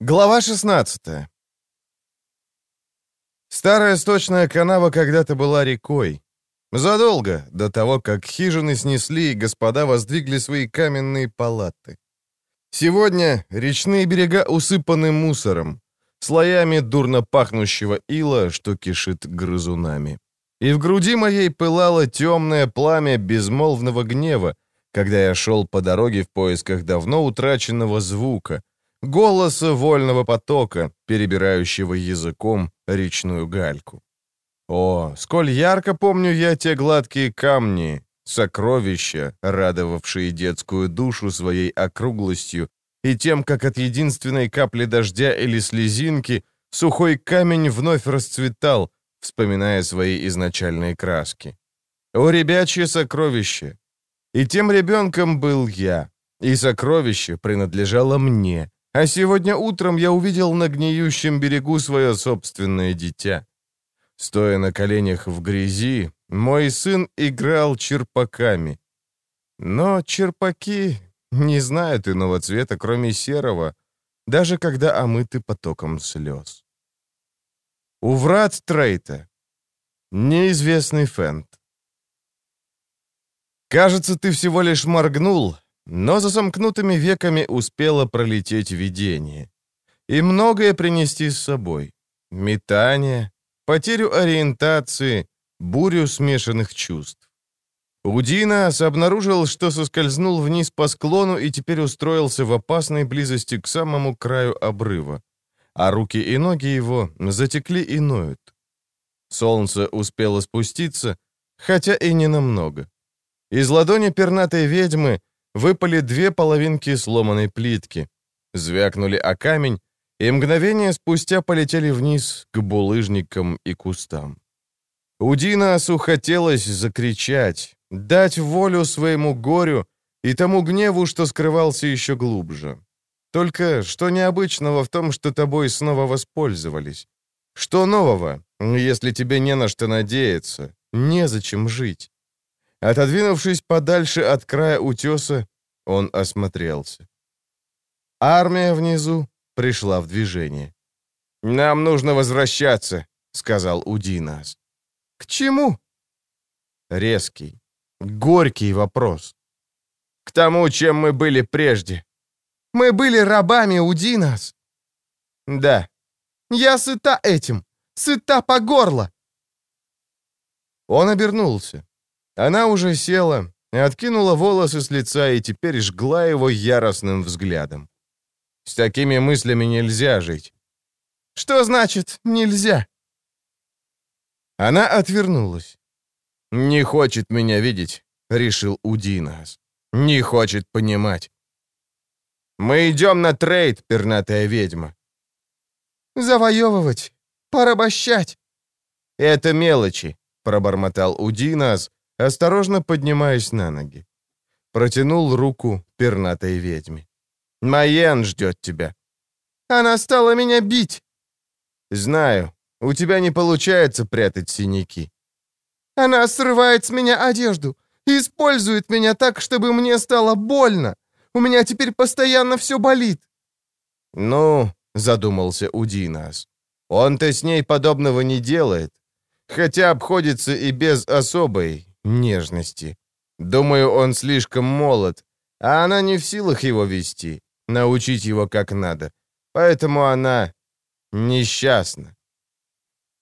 Глава 16 Старая сточная канава когда-то была рекой. Задолго до того, как хижины снесли, и господа воздвигли свои каменные палаты. Сегодня речные берега усыпаны мусором, слоями дурно пахнущего ила, что кишит грызунами. И в груди моей пылало темное пламя безмолвного гнева, когда я шел по дороге в поисках давно утраченного звука, голоса вольного потока, перебирающего языком речную гальку. О, сколь ярко помню я те гладкие камни, сокровища, радовавшие детскую душу своей округлостью, и тем, как от единственной капли дождя или слезинки сухой камень вновь расцветал, вспоминая свои изначальные краски. О, ребячье сокровище! И тем ребенком был я, и сокровище принадлежало мне, а сегодня утром я увидел на гниющем берегу свое собственное дитя. Стоя на коленях в грязи, мой сын играл черпаками. Но черпаки не знают иного цвета, кроме серого, даже когда омыты потоком слез. У врат Трейта. Неизвестный Фент. Кажется, ты всего лишь моргнул, но за сомкнутыми веками успело пролететь видение. И многое принести с собой. Метание, потерю ориентации, бурю смешанных чувств. Удинас обнаружил, что соскользнул вниз по склону и теперь устроился в опасной близости к самому краю обрыва. А руки и ноги его затекли и ноют. Солнце успело спуститься, хотя и не намного. Из ладони пернатой ведьмы выпали две половинки сломанной плитки, звякнули о камень, и мгновение спустя полетели вниз к булыжникам и кустам. Удинасу хотелось закричать, дать волю своему горю и тому гневу, что скрывался еще глубже. Только что необычного в том, что тобой снова воспользовались? Что нового, если тебе не на что надеяться, незачем жить? Отодвинувшись подальше от края утеса, он осмотрелся. Армия внизу пришла в движение. «Нам нужно возвращаться», — сказал Удинас. «К чему?» Резкий, горький вопрос. «К тому, чем мы были прежде. Мы были рабами Удинас». «Да». «Я сыта этим, сыта по горло». Он обернулся. Она уже села, откинула волосы с лица и теперь жгла его яростным взглядом. С такими мыслями нельзя жить. Что значит «нельзя»? Она отвернулась. «Не хочет меня видеть», — решил Удинас. «Не хочет понимать». «Мы идем на трейд, пернатая ведьма». «Завоевывать, порабощать». «Это мелочи», — пробормотал Удинас, осторожно поднимаясь на ноги. Протянул руку пернатой ведьме. «Майен ждет тебя». «Она стала меня бить». «Знаю. У тебя не получается прятать синяки». «Она срывает с меня одежду, использует меня так, чтобы мне стало больно. У меня теперь постоянно все болит». «Ну», — задумался Удинас, — «он-то с ней подобного не делает, хотя обходится и без особой, нежности. Думаю, он слишком молод, а она не в силах его вести, научить его как надо. Поэтому она несчастна.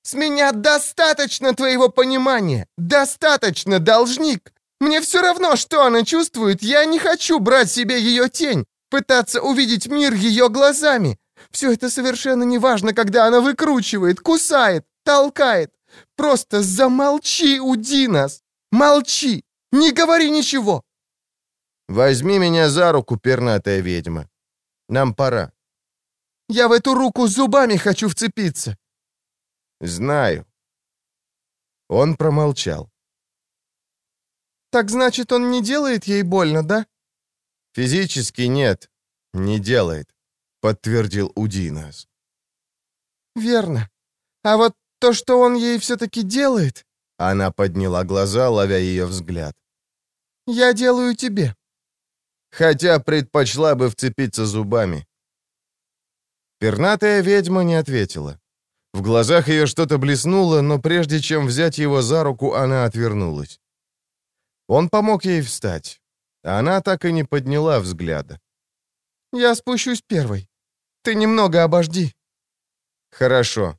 «С меня достаточно твоего понимания! Достаточно, должник! Мне все равно, что она чувствует, я не хочу брать себе ее тень, пытаться увидеть мир ее глазами. Все это совершенно неважно, когда она выкручивает, кусает, толкает. Просто замолчи, уди нас! Молчи! Не говори ничего!» «Возьми меня за руку, пернатая ведьма. Нам пора». «Я в эту руку зубами хочу вцепиться». «Знаю». Он промолчал. «Так значит, он не делает ей больно, да?» «Физически нет, не делает», — подтвердил Удинас. «Верно. А вот то, что он ей все-таки делает, она подняла глаза, ловя ее взгляд. «Я делаю тебе». Хотя предпочла бы вцепиться зубами. Пернатая ведьма не ответила. В глазах ее что-то блеснуло, но прежде чем взять его за руку, она отвернулась. Он помог ей встать. Она так и не подняла взгляда. «Я спущусь первой. Ты немного обожди». «Хорошо».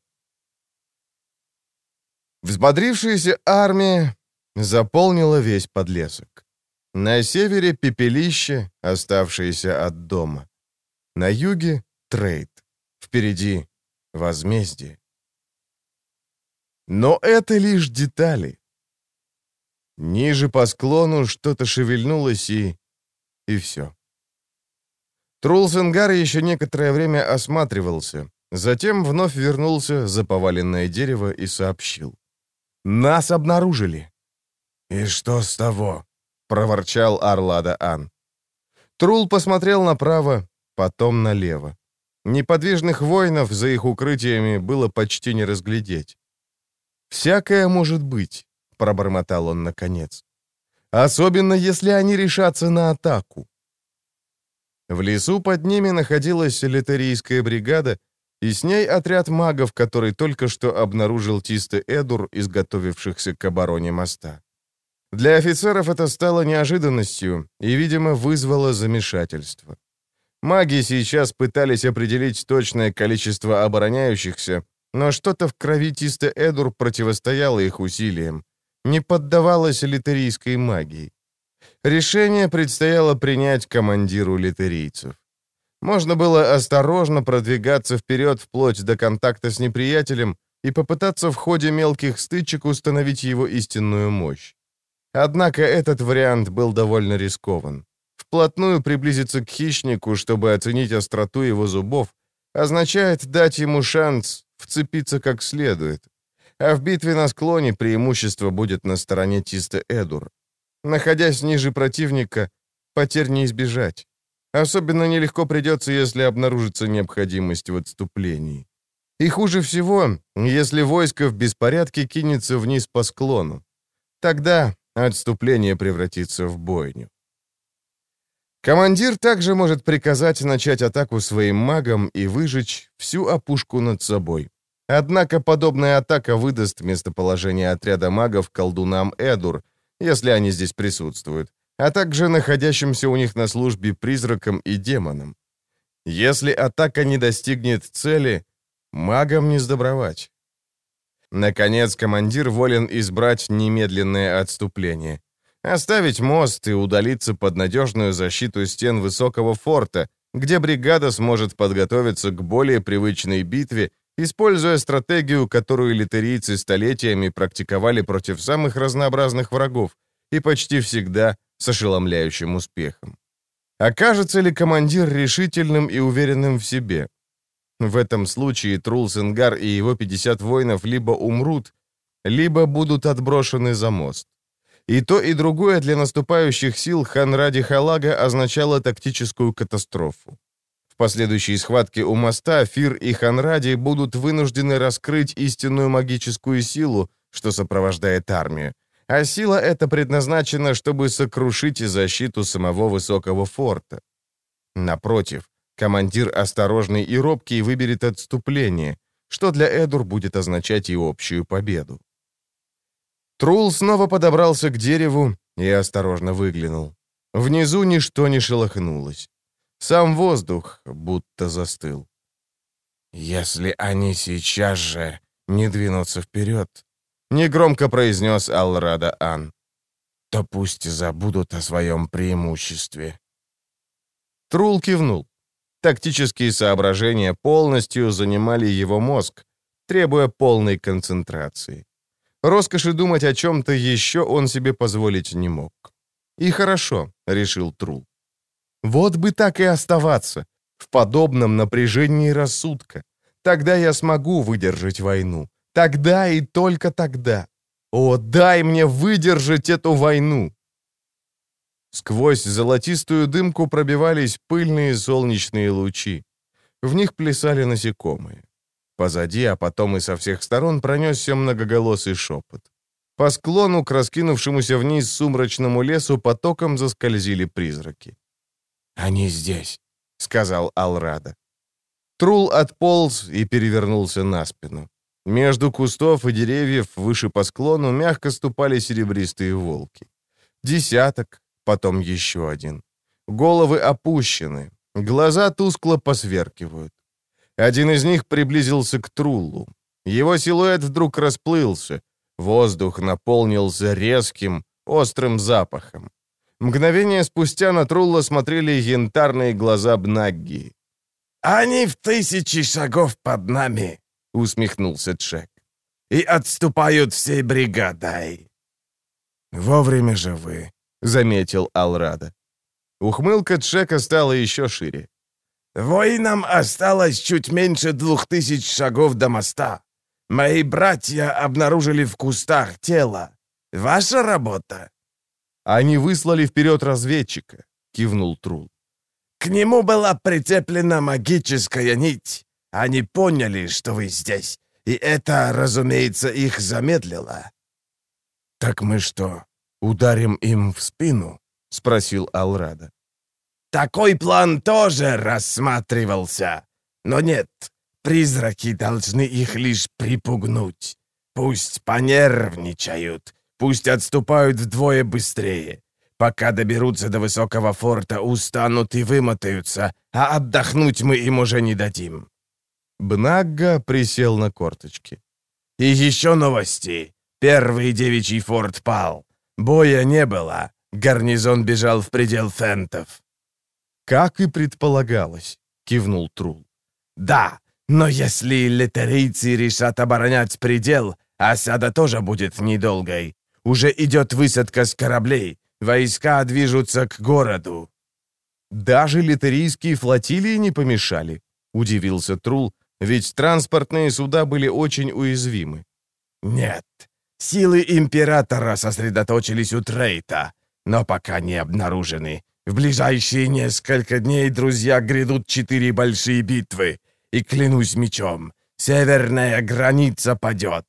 Взбодрившаяся армия заполнила весь подлесок. На севере пепелище, оставшееся от дома. На юге — трейд. Впереди — возмездие. Но это лишь детали. Ниже по склону что-то шевельнулось и... и все. Трулсенгар еще некоторое время осматривался, затем вновь вернулся за поваленное дерево и сообщил. «Нас обнаружили!» «И что с того?» — проворчал Арлада Ан. Трул посмотрел направо, потом налево. Неподвижных воинов за их укрытиями было почти не разглядеть. «Всякое может быть», — пробормотал он наконец. «Особенно, если они решатся на атаку». В лесу под ними находилась литерийская бригада, и с ней отряд магов, который только что обнаружил Тисты Эдур, изготовившихся к обороне моста. Для офицеров это стало неожиданностью и, видимо, вызвало замешательство. Маги сейчас пытались определить точное количество обороняющихся, но что-то в крови Тиста Эдур противостояло их усилиям, не поддавалось литерийской магии. Решение предстояло принять командиру литерийцев. Можно было осторожно продвигаться вперед вплоть до контакта с неприятелем и попытаться в ходе мелких стычек установить его истинную мощь. Однако этот вариант был довольно рискован. Вплотную приблизиться к хищнику, чтобы оценить остроту его зубов, означает дать ему шанс вцепиться как следует. А в битве на склоне преимущество будет на стороне Тиста Эдур. Находясь ниже противника, потерь не избежать. Особенно нелегко придется, если обнаружится необходимость в отступлении. И хуже всего, если войско в беспорядке кинется вниз по склону. Тогда Отступление превратится в бойню. Командир также может приказать начать атаку своим магам и выжечь всю опушку над собой. Однако подобная атака выдаст местоположение отряда магов колдунам Эдур, если они здесь присутствуют, а также находящимся у них на службе призракам и демонам. Если атака не достигнет цели, магам не сдобровать. Наконец, командир волен избрать немедленное отступление. Оставить мост и удалиться под надежную защиту стен высокого форта, где бригада сможет подготовиться к более привычной битве, используя стратегию, которую литерийцы столетиями практиковали против самых разнообразных врагов и почти всегда с ошеломляющим успехом. Окажется ли командир решительным и уверенным в себе? В этом случае Трулсенгар и его 50 воинов либо умрут, либо будут отброшены за мост. И то, и другое для наступающих сил Ханради Халага означало тактическую катастрофу. В последующей схватке у моста Фир и Ханради будут вынуждены раскрыть истинную магическую силу, что сопровождает армию. А сила эта предназначена, чтобы сокрушить защиту самого высокого форта. Напротив, Командир осторожный и робкий выберет отступление, что для Эдур будет означать и общую победу. Трул снова подобрался к дереву и осторожно выглянул. Внизу ничто не шелохнулось. Сам воздух будто застыл. «Если они сейчас же не двинутся вперед», — негромко произнес Алрада Ан, «то пусть забудут о своем преимуществе». Трул кивнул. Тактические соображения полностью занимали его мозг, требуя полной концентрации. Роскоши думать о чем-то еще он себе позволить не мог. «И хорошо», — решил Трул. «Вот бы так и оставаться, в подобном напряжении рассудка. Тогда я смогу выдержать войну. Тогда и только тогда. О, дай мне выдержать эту войну!» Сквозь золотистую дымку пробивались пыльные солнечные лучи. В них плясали насекомые. Позади, а потом и со всех сторон пронесся многоголосый шепот. По склону к раскинувшемуся вниз сумрачному лесу потоком заскользили призраки. «Они здесь», — сказал Алрада. Трул отполз и перевернулся на спину. Между кустов и деревьев выше по склону мягко ступали серебристые волки. Десяток, потом еще один. Головы опущены, глаза тускло посверкивают. Один из них приблизился к Труллу. Его силуэт вдруг расплылся. Воздух наполнился резким, острым запахом. Мгновение спустя на Трулла смотрели янтарные глаза Бнагги. «Они в тысячи шагов под нами», — усмехнулся Чек. «И отступают всей бригадой». «Вовремя же вы», — заметил Алрада. Ухмылка Чека стала еще шире. «Воинам осталось чуть меньше двух тысяч шагов до моста. Мои братья обнаружили в кустах тело. Ваша работа?» «Они выслали вперед разведчика», — кивнул Трул. «К нему была прицеплена магическая нить. Они поняли, что вы здесь, и это, разумеется, их замедлило». «Так мы что, ударим им в спину?» — спросил Алрада. «Такой план тоже рассматривался. Но нет, призраки должны их лишь припугнуть. Пусть понервничают, пусть отступают вдвое быстрее. Пока доберутся до высокого форта, устанут и вымотаются, а отдохнуть мы им уже не дадим». Бнагга присел на корточки. «И еще новости. Первый девичий форт пал. Боя не было. Гарнизон бежал в предел фентов». «Как и предполагалось», — кивнул Трул. «Да, но если литерийцы решат оборонять предел, осада тоже будет недолгой. Уже идет высадка с кораблей. Войска движутся к городу». «Даже литерийские флотилии не помешали», — удивился Трул, ведь транспортные суда были очень уязвимы. «Нет, силы Императора сосредоточились у Трейта, но пока не обнаружены. В ближайшие несколько дней, друзья, грядут четыре большие битвы, и клянусь мечом, северная граница падет.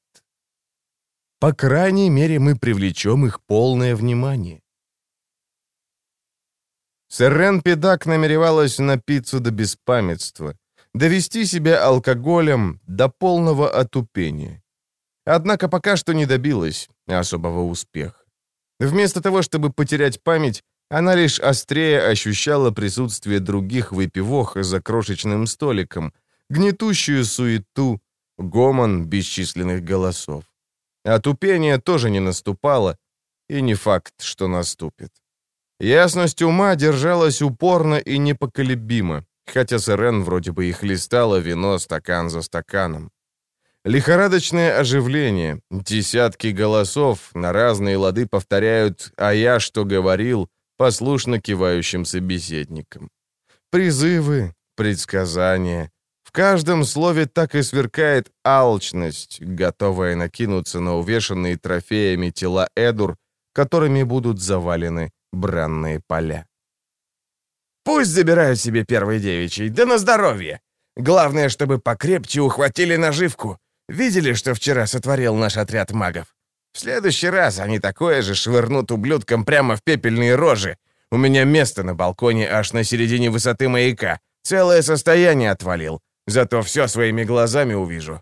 По крайней мере, мы привлечем их полное внимание. Сэрен Педак намеревалась напиться до беспамятства, довести себя алкоголем до полного отупения. Однако пока что не добилась особого успеха. Вместо того, чтобы потерять память, она лишь острее ощущала присутствие других выпивох за крошечным столиком, гнетущую суету, гомон бесчисленных голосов. Отупение тоже не наступало, и не факт, что наступит. Ясность ума держалась упорно и непоколебимо, хотя Сырен вроде бы и хлестала вино стакан за стаканом. Лихорадочное оживление, десятки голосов на разные лады повторяют «а я что говорил», послушно кивающим собеседникам. Призывы, предсказания. В каждом слове так и сверкает алчность, готовая накинуться на увешанные трофеями тела Эдур, которыми будут завалены бранные поля. «Пусть забирают себе первый девичий, да на здоровье! Главное, чтобы покрепче ухватили наживку. Видели, что вчера сотворил наш отряд магов? В следующий раз они такое же швырнут ублюдкам прямо в пепельные рожи. У меня место на балконе аж на середине высоты маяка. Целое состояние отвалил. Зато все своими глазами увижу.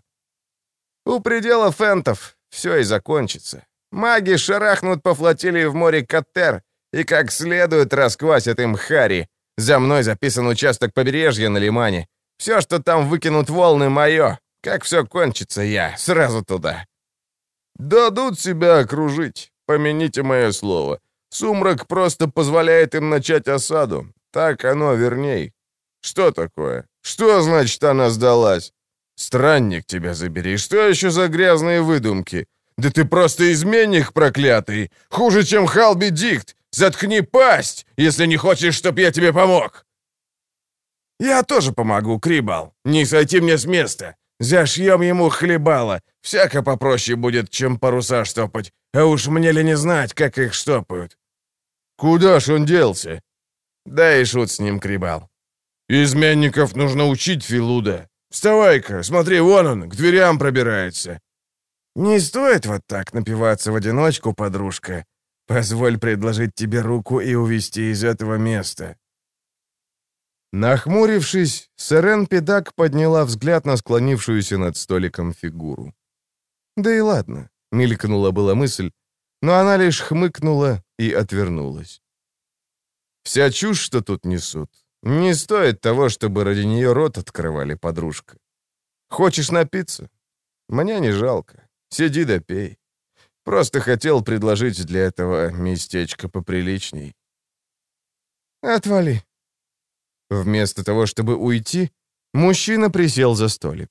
У предела фентов все и закончится. Маги шарахнут по флотилии в море Каттер и как следует расквасят им Хари. За мной записан участок побережья на Лимане. Все, что там выкинут волны, мое. Как все кончится, я сразу туда. «Дадут себя окружить, помяните мое слово. Сумрак просто позволяет им начать осаду. Так оно верней. Что такое? Что значит она сдалась? Странник тебя забери. Что еще за грязные выдумки? Да ты просто изменник проклятый. Хуже, чем Халби Дикт. Заткни пасть, если не хочешь, чтоб я тебе помог. Я тоже помогу, Крибал. Не сойти мне с места. Зашьем ему хлебало. Всяко попроще будет, чем паруса штопать. А уж мне ли не знать, как их штопают. Куда ж он делся? Да и шут с ним, Крибал. Изменников нужно учить, Филуда. Вставай-ка, смотри, вон он, к дверям пробирается. Не стоит вот так напиваться в одиночку, подружка. Позволь предложить тебе руку и увести из этого места. Нахмурившись, Сырен Педак подняла взгляд на склонившуюся над столиком фигуру. «Да и ладно», — мелькнула была мысль, но она лишь хмыкнула и отвернулась. «Вся чушь, что тут несут, не стоит того, чтобы ради нее рот открывали, подружка. Хочешь напиться? Мне не жалко. Сиди да пей. Просто хотел предложить для этого местечко поприличней». «Отвали», Вместо того, чтобы уйти, мужчина присел за столик.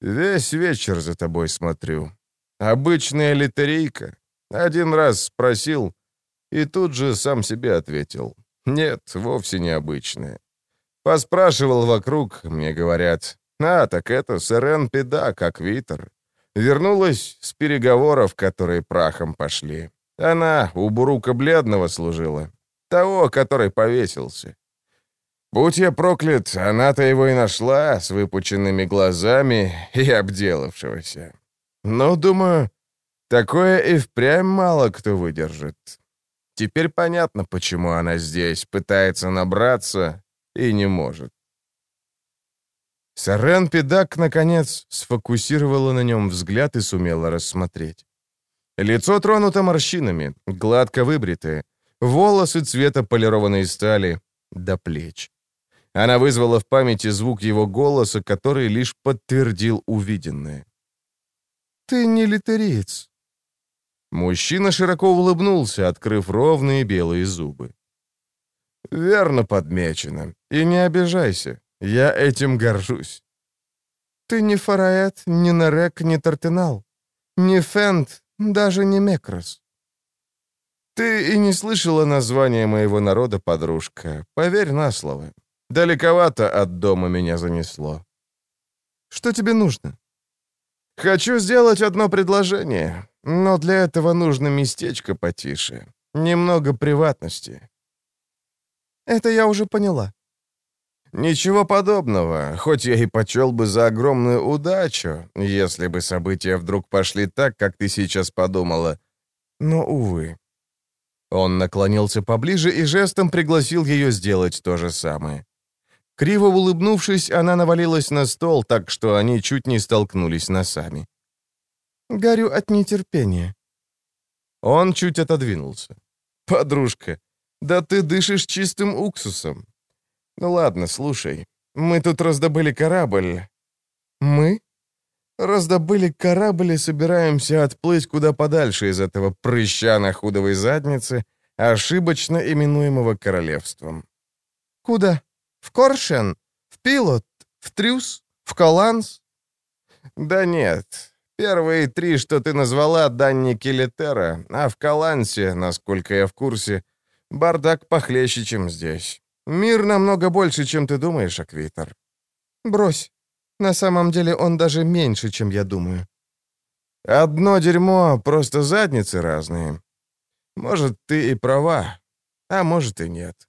«Весь вечер за тобой смотрю. Обычная литерейка. Один раз спросил, и тут же сам себе ответил. Нет, вовсе не обычная. Поспрашивал вокруг, мне говорят, а, так это Сырен Педа, как Витер. Вернулась с переговоров, которые прахом пошли. Она у Бурука Бледного служила, того, который повесился. Будь я проклят, она-то его и нашла с выпученными глазами и обделавшегося. Но, думаю, такое и впрямь мало кто выдержит. Теперь понятно, почему она здесь, пытается набраться и не может. Сарен Педак, наконец, сфокусировала на нем взгляд и сумела рассмотреть. Лицо тронуто морщинами, гладко выбритое, волосы цвета полированной стали до плеч. Она вызвала в памяти звук его голоса, который лишь подтвердил увиденное. «Ты не литериец». Мужчина широко улыбнулся, открыв ровные белые зубы. «Верно подмечено. И не обижайся. Я этим горжусь». «Ты не Фараэт, не Нарек, не Тартенал. Не Фент, даже не Мекрос». «Ты и не слышала названия моего народа, подружка. Поверь на слово. Далековато от дома меня занесло. Что тебе нужно? Хочу сделать одно предложение, но для этого нужно местечко потише. Немного приватности. Это я уже поняла. Ничего подобного, хоть я и почел бы за огромную удачу, если бы события вдруг пошли так, как ты сейчас подумала. Но, увы. Он наклонился поближе и жестом пригласил ее сделать то же самое. Криво улыбнувшись, она навалилась на стол, так что они чуть не столкнулись носами. «Горю от нетерпения». Он чуть отодвинулся. «Подружка, да ты дышишь чистым уксусом. Ну ладно, слушай, мы тут раздобыли корабль». «Мы?» «Раздобыли корабль и собираемся отплыть куда подальше из этого прыща на худовой заднице, ошибочно именуемого королевством». «Куда?» В Коршен? В Пилот? В Трюс? В Коланс?» «Да нет. Первые три, что ты назвала, данники Летера, а в Колансе, насколько я в курсе, бардак похлеще, чем здесь. Мир намного больше, чем ты думаешь, Аквитер». «Брось. На самом деле он даже меньше, чем я думаю». «Одно дерьмо, просто задницы разные. Может, ты и права, а может и нет».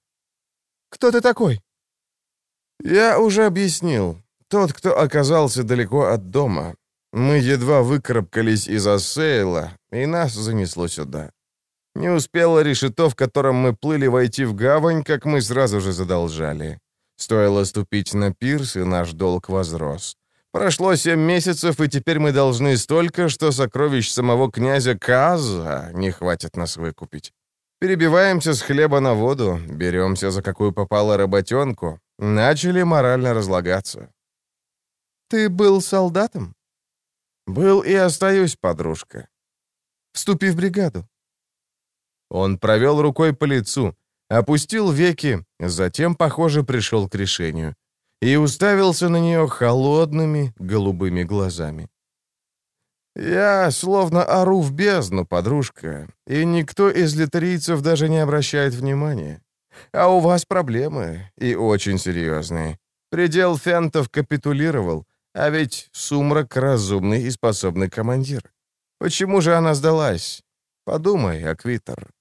«Кто ты такой?» «Я уже объяснил. Тот, кто оказался далеко от дома. Мы едва выкарабкались из Ассейла, и нас занесло сюда. Не успело решето, в котором мы плыли, войти в гавань, как мы сразу же задолжали. Стоило ступить на пирс, и наш долг возрос. Прошло семь месяцев, и теперь мы должны столько, что сокровищ самого князя Каза не хватит нас выкупить. Перебиваемся с хлеба на воду, беремся за какую попало работенку, начали морально разлагаться. «Ты был солдатом?» «Был и остаюсь, подружка». «Вступи в бригаду». Он провел рукой по лицу, опустил веки, затем, похоже, пришел к решению и уставился на нее холодными голубыми глазами. «Я словно ору в бездну, подружка, и никто из литерийцев даже не обращает внимания. А у вас проблемы, и очень серьезные. Предел фентов капитулировал, а ведь Сумрак разумный и способный командир. Почему же она сдалась? Подумай, Аквитер».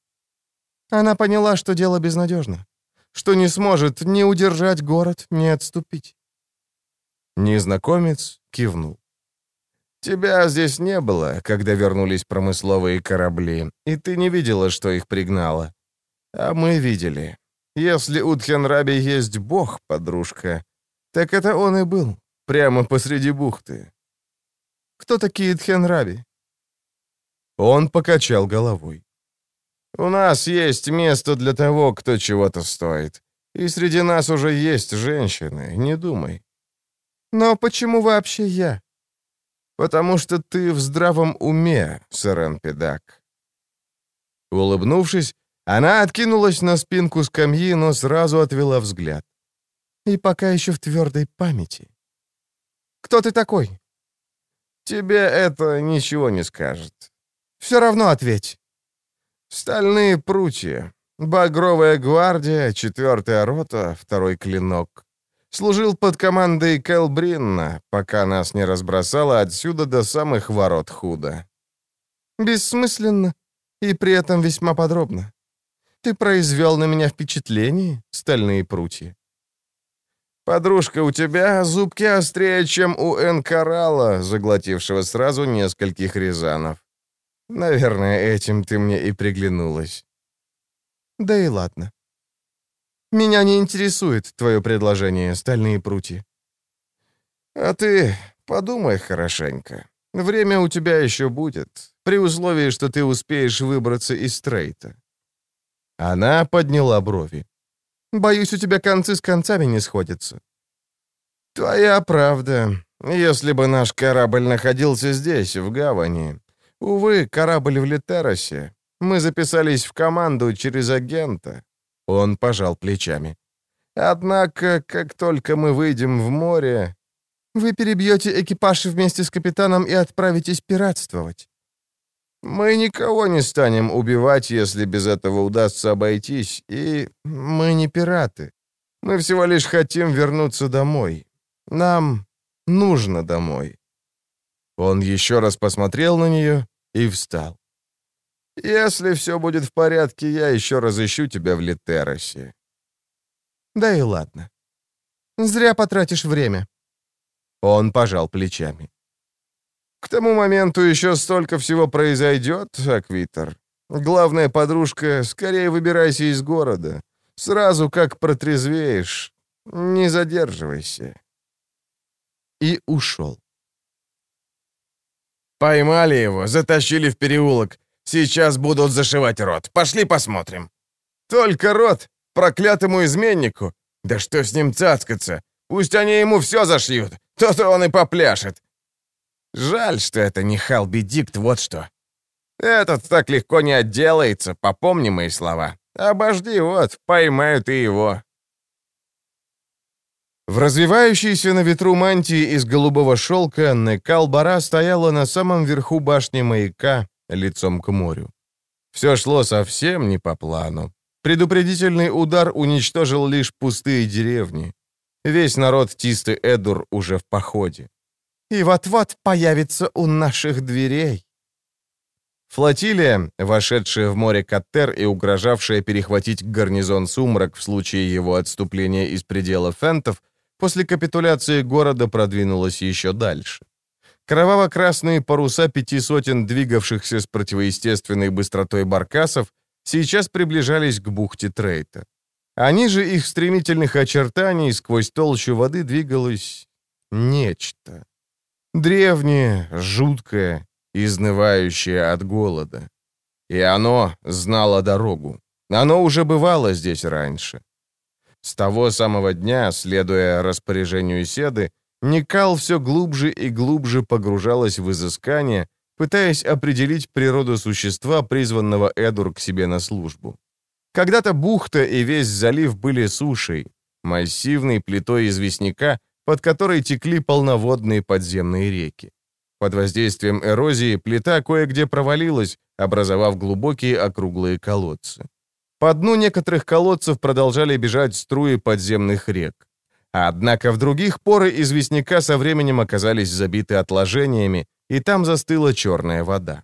Она поняла, что дело безнадежно, что не сможет ни удержать город, ни отступить. Незнакомец кивнул. «Тебя здесь не было, когда вернулись промысловые корабли, и ты не видела, что их пригнало. А мы видели. Если у Тхенраби есть бог, подружка, так это он и был, прямо посреди бухты. Кто такие Тхенраби? Он покачал головой. У нас есть место для того, кто чего-то стоит. И среди нас уже есть женщины, не думай. Но почему вообще я? Потому что ты в здравом уме, Сарен Педак. Улыбнувшись, она откинулась на спинку скамьи, но сразу отвела взгляд. И пока еще в твердой памяти. «Кто ты такой?» «Тебе это ничего не скажет». «Все равно ответь». «Стальные прутья. Багровая гвардия, четвертая рота, второй клинок. Служил под командой Кэлбринна, пока нас не разбросало отсюда до самых ворот худо». «Бессмысленно и при этом весьма подробно. Ты произвел на меня впечатление, стальные прутья. Подружка, у тебя зубки острее, чем у Энкарала, заглотившего сразу нескольких рязанов. Наверное, этим ты мне и приглянулась. Да и ладно. Меня не интересует твое предложение, стальные прутья. А ты подумай хорошенько. Время у тебя еще будет, при условии, что ты успеешь выбраться из стрейта. Она подняла брови. «Боюсь, у тебя концы с концами не сходятся». «Твоя правда. Если бы наш корабль находился здесь, в гавани. Увы, корабль в Литеросе. Мы записались в команду через агента». Он пожал плечами. «Однако, как только мы выйдем в море...» «Вы перебьете экипаж вместе с капитаном и отправитесь пиратствовать». Мы никого не станем убивать, если без этого удастся обойтись, и мы не пираты. Мы всего лишь хотим вернуться домой. Нам нужно домой». Он еще раз посмотрел на нее и встал. «Если все будет в порядке, я еще разыщу тебя в Литеросе». «Да и ладно. Зря потратишь время». Он пожал плечами. К тому моменту еще столько всего произойдет, Аквитер. Главная подружка, скорее выбирайся из города. Сразу как протрезвеешь, не задерживайся. И ушел. Поймали его, затащили в переулок. Сейчас будут зашивать рот. Пошли посмотрим. Только рот? Проклятому изменнику? Да что с ним цацкаться? Пусть они ему все зашьют. То-то он и попляшет. Жаль, что это не Халби Дикт, вот что. Этот так легко не отделается, попомни мои слова. Обожди, вот, поймают и его. В развивающейся на ветру мантии из голубого шелка Некалбара стояла на самом верху башни маяка, лицом к морю. Все шло совсем не по плану. Предупредительный удар уничтожил лишь пустые деревни. Весь народ Тисты Эдур уже в походе и вот-вот появится у наших дверей». Флотилия, вошедшая в море Каттер и угрожавшая перехватить гарнизон Сумрак в случае его отступления из предела фентов, после капитуляции города продвинулась еще дальше. Кроваво-красные паруса пяти сотен двигавшихся с противоестественной быстротой баркасов сейчас приближались к бухте Трейта. А ниже их стремительных очертаний сквозь толщу воды двигалось нечто. Древнее, жуткое, изнывающее от голода. И оно знало дорогу. Оно уже бывало здесь раньше. С того самого дня, следуя распоряжению Седы, Никал все глубже и глубже погружалась в изыскание, пытаясь определить природу существа, призванного Эдур к себе на службу. Когда-то бухта и весь залив были сушей, массивной плитой известняка, под которой текли полноводные подземные реки. Под воздействием эрозии плита кое-где провалилась, образовав глубокие округлые колодцы. По дну некоторых колодцев продолжали бежать струи подземных рек. Однако в других поры известняка со временем оказались забиты отложениями, и там застыла черная вода.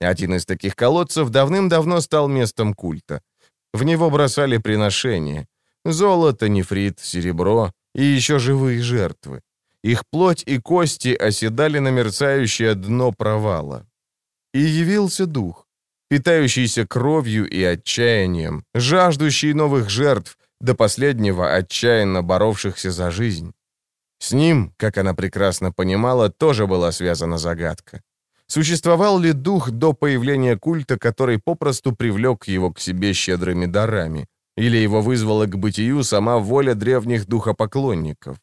Один из таких колодцев давным-давно стал местом культа. В него бросали приношения. Золото, нефрит, серебро, и еще живые жертвы. Их плоть и кости оседали на мерцающее дно провала. И явился дух, питающийся кровью и отчаянием, жаждущий новых жертв, до последнего отчаянно боровшихся за жизнь. С ним, как она прекрасно понимала, тоже была связана загадка. Существовал ли дух до появления культа, который попросту привлек его к себе щедрыми дарами? Или его вызвала к бытию сама воля древних духопоклонников?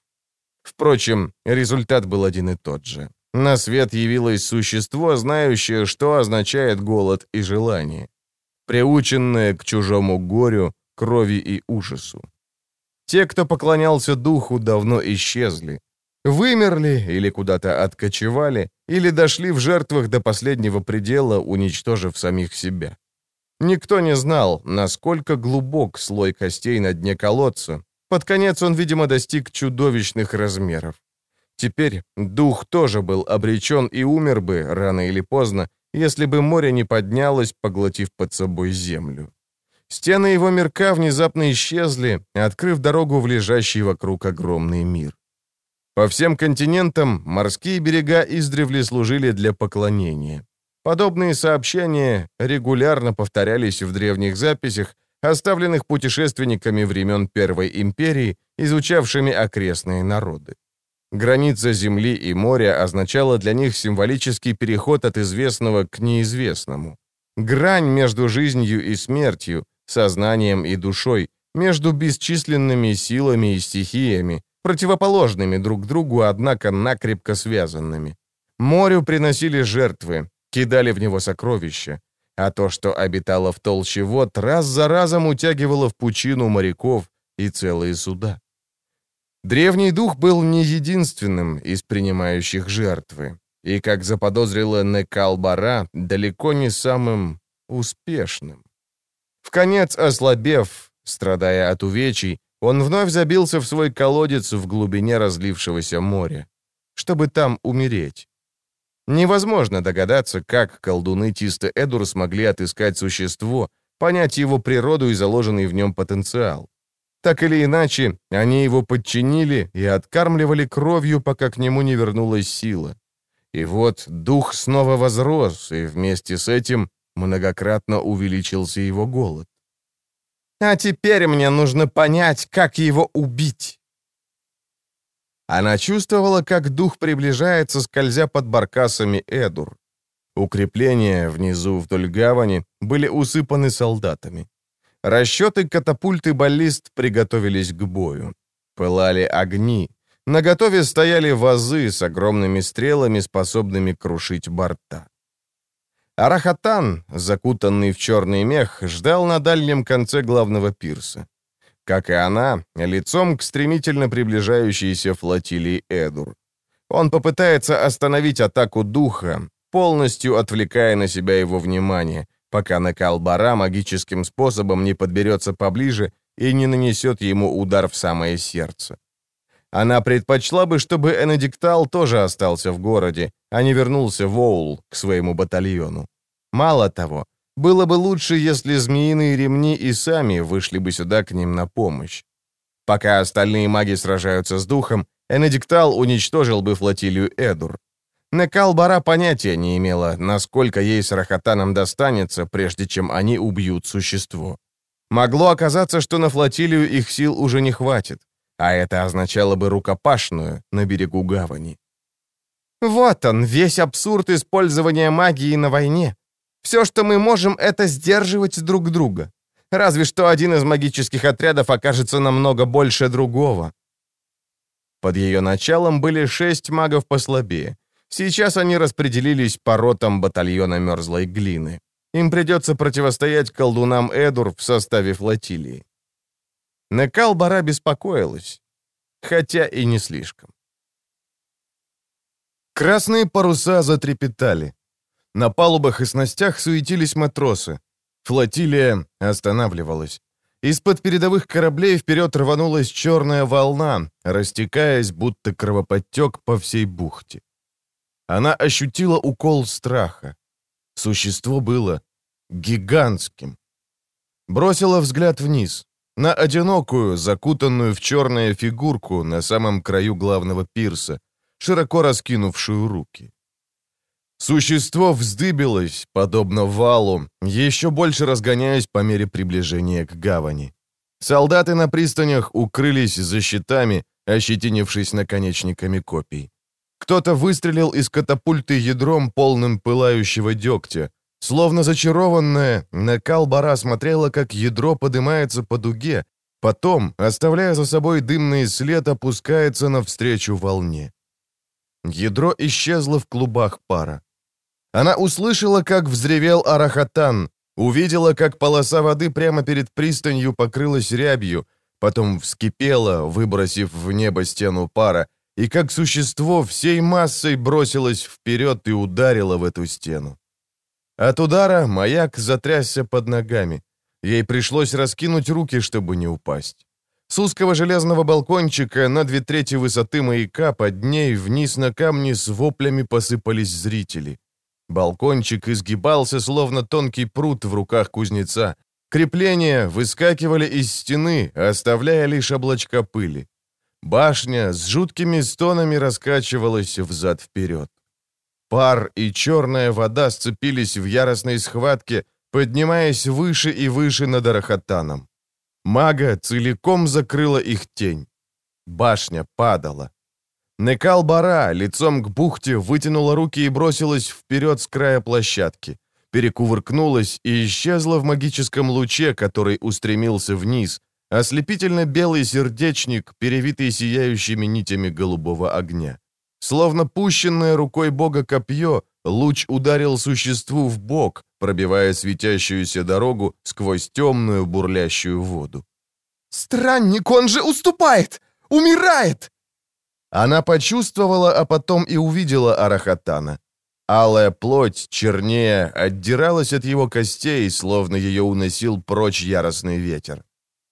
Впрочем, результат был один и тот же. На свет явилось существо, знающее, что означает голод и желание, приученное к чужому горю, крови и ужасу. Те, кто поклонялся духу, давно исчезли. Вымерли или куда-то откочевали, или дошли в жертвах до последнего предела, уничтожив самих себя. Никто не знал, насколько глубок слой костей на дне колодца. Под конец он, видимо, достиг чудовищных размеров. Теперь дух тоже был обречен и умер бы, рано или поздно, если бы море не поднялось, поглотив под собой землю. Стены его мирка внезапно исчезли, открыв дорогу в лежащий вокруг огромный мир. По всем континентам морские берега издревле служили для поклонения. Подобные сообщения регулярно повторялись в древних записях, оставленных путешественниками времен Первой империи, изучавшими окрестные народы. Граница земли и моря означала для них символический переход от известного к неизвестному. Грань между жизнью и смертью, сознанием и душой, между бесчисленными силами и стихиями, противоположными друг другу, однако накрепко связанными. Морю приносили жертвы, кидали в него сокровища, а то, что обитало в толще вод, раз за разом утягивало в пучину моряков и целые суда. Древний дух был не единственным из принимающих жертвы, и, как заподозрила Некалбара, далеко не самым успешным. В конец ослабев, страдая от увечий, он вновь забился в свой колодец в глубине разлившегося моря, чтобы там умереть. Невозможно догадаться, как колдуны Тиста Эдур смогли отыскать существо, понять его природу и заложенный в нем потенциал. Так или иначе, они его подчинили и откармливали кровью, пока к нему не вернулась сила. И вот дух снова возрос, и вместе с этим многократно увеличился его голод. «А теперь мне нужно понять, как его убить!» Она чувствовала, как дух приближается, скользя под баркасами Эдур. Укрепления внизу вдоль гавани были усыпаны солдатами. Расчеты катапульты баллист приготовились к бою. Пылали огни. На готове стояли вазы с огромными стрелами, способными крушить борта. Арахатан, закутанный в черный мех, ждал на дальнем конце главного пирса. Как и она, лицом к стремительно приближающейся флотилии Эдур. Он попытается остановить атаку духа, полностью отвлекая на себя его внимание, пока Накалбара магическим способом не подберется поближе и не нанесет ему удар в самое сердце. Она предпочла бы, чтобы Энедиктал тоже остался в городе, а не вернулся в Оул к своему батальону. Мало того, было бы лучше, если змеиные ремни и сами вышли бы сюда к ним на помощь. Пока остальные маги сражаются с духом, Энедиктал уничтожил бы флотилию Эдур. Некалбара понятия не имела, насколько ей с Рахатаном достанется, прежде чем они убьют существо. Могло оказаться, что на флотилию их сил уже не хватит, а это означало бы рукопашную на берегу гавани. Вот он, весь абсурд использования магии на войне. Все, что мы можем, это сдерживать друг друга. Разве что один из магических отрядов окажется намного больше другого. Под ее началом были шесть магов послабее, Сейчас они распределились по ротам батальона мерзлой глины. Им придется противостоять колдунам Эдур в составе флотилии. Некалбара беспокоилась, хотя и не слишком. Красные паруса затрепетали. На палубах и снастях суетились матросы. Флотилия останавливалась. Из-под передовых кораблей вперед рванулась черная волна, растекаясь, будто кровоподтек по всей бухте. Она ощутила укол страха. Существо было гигантским. Бросила взгляд вниз, на одинокую, закутанную в черную фигурку на самом краю главного пирса, широко раскинувшую руки. Существо вздыбилось, подобно валу, еще больше разгоняясь по мере приближения к гавани. Солдаты на пристанях укрылись за щитами, ощетинившись наконечниками копий. Кто-то выстрелил из катапульты ядром, полным пылающего дегтя. Словно зачарованная, Накалбара смотрела, как ядро поднимается по дуге, потом, оставляя за собой дымный след, опускается навстречу волне. Ядро исчезло в клубах пара. Она услышала, как взревел Арахатан, увидела, как полоса воды прямо перед пристанью покрылась рябью, потом вскипела, выбросив в небо стену пара, и как существо всей массой бросилось вперед и ударило в эту стену. От удара маяк затрясся под ногами. Ей пришлось раскинуть руки, чтобы не упасть. С узкого железного балкончика на две трети высоты маяка под ней вниз на камни с воплями посыпались зрители. Балкончик изгибался, словно тонкий пруд в руках кузнеца. Крепления выскакивали из стены, оставляя лишь облачка пыли. Башня с жуткими стонами раскачивалась взад-вперед. Пар и черная вода сцепились в яростной схватке, поднимаясь выше и выше над Арахатаном. Мага целиком закрыла их тень. Башня падала. Некал-Бара лицом к бухте вытянула руки и бросилась вперед с края площадки. Перекувыркнулась и исчезла в магическом луче, который устремился вниз. Ослепительно-белый сердечник, перевитый сияющими нитями голубого огня. Словно пущенное рукой бога копье, луч ударил существу в бок, пробивая светящуюся дорогу сквозь темную бурлящую воду. «Странник, он же уступает! Умирает!» Она почувствовала, а потом и увидела Арахатана. Алая плоть, чернее, отдиралась от его костей, словно ее уносил прочь яростный ветер.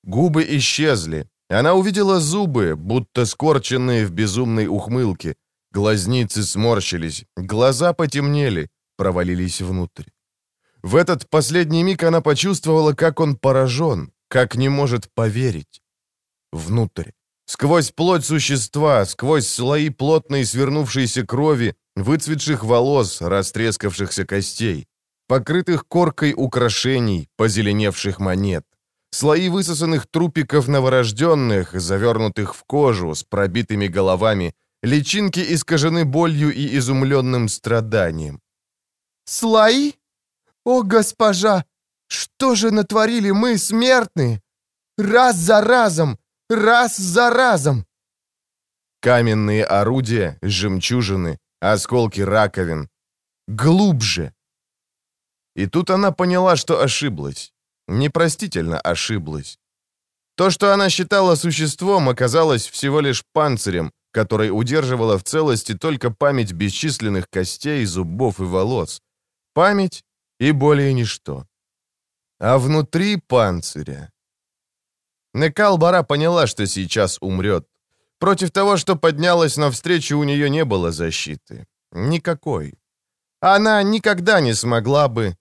Губы исчезли. Она увидела зубы, будто скорченные в безумной ухмылке. Глазницы сморщились, глаза потемнели, провалились внутрь. В этот последний миг она почувствовала, как он поражен, как не может поверить. Внутрь. Сквозь плоть существа, сквозь слои плотной свернувшейся крови, выцветших волос, растрескавшихся костей, покрытых коркой украшений, позеленевших монет, слои высосанных трупиков новорожденных, завернутых в кожу, с пробитыми головами, личинки искажены болью и изумленным страданием. «Слои? О, госпожа! Что же натворили мы, смертные? Раз за разом, раз за разом!» Каменные орудия, жемчужины, осколки раковин. Глубже. И тут она поняла, что ошиблась. Непростительно ошиблась. То, что она считала существом, оказалось всего лишь панцирем, который удерживала в целости только память бесчисленных костей, зубов и волос. Память и более ничто. А внутри панциря... Некалбара поняла, что сейчас умрет. Против того, что поднялась навстречу, у нее не было защиты. Никакой. Она никогда не смогла бы...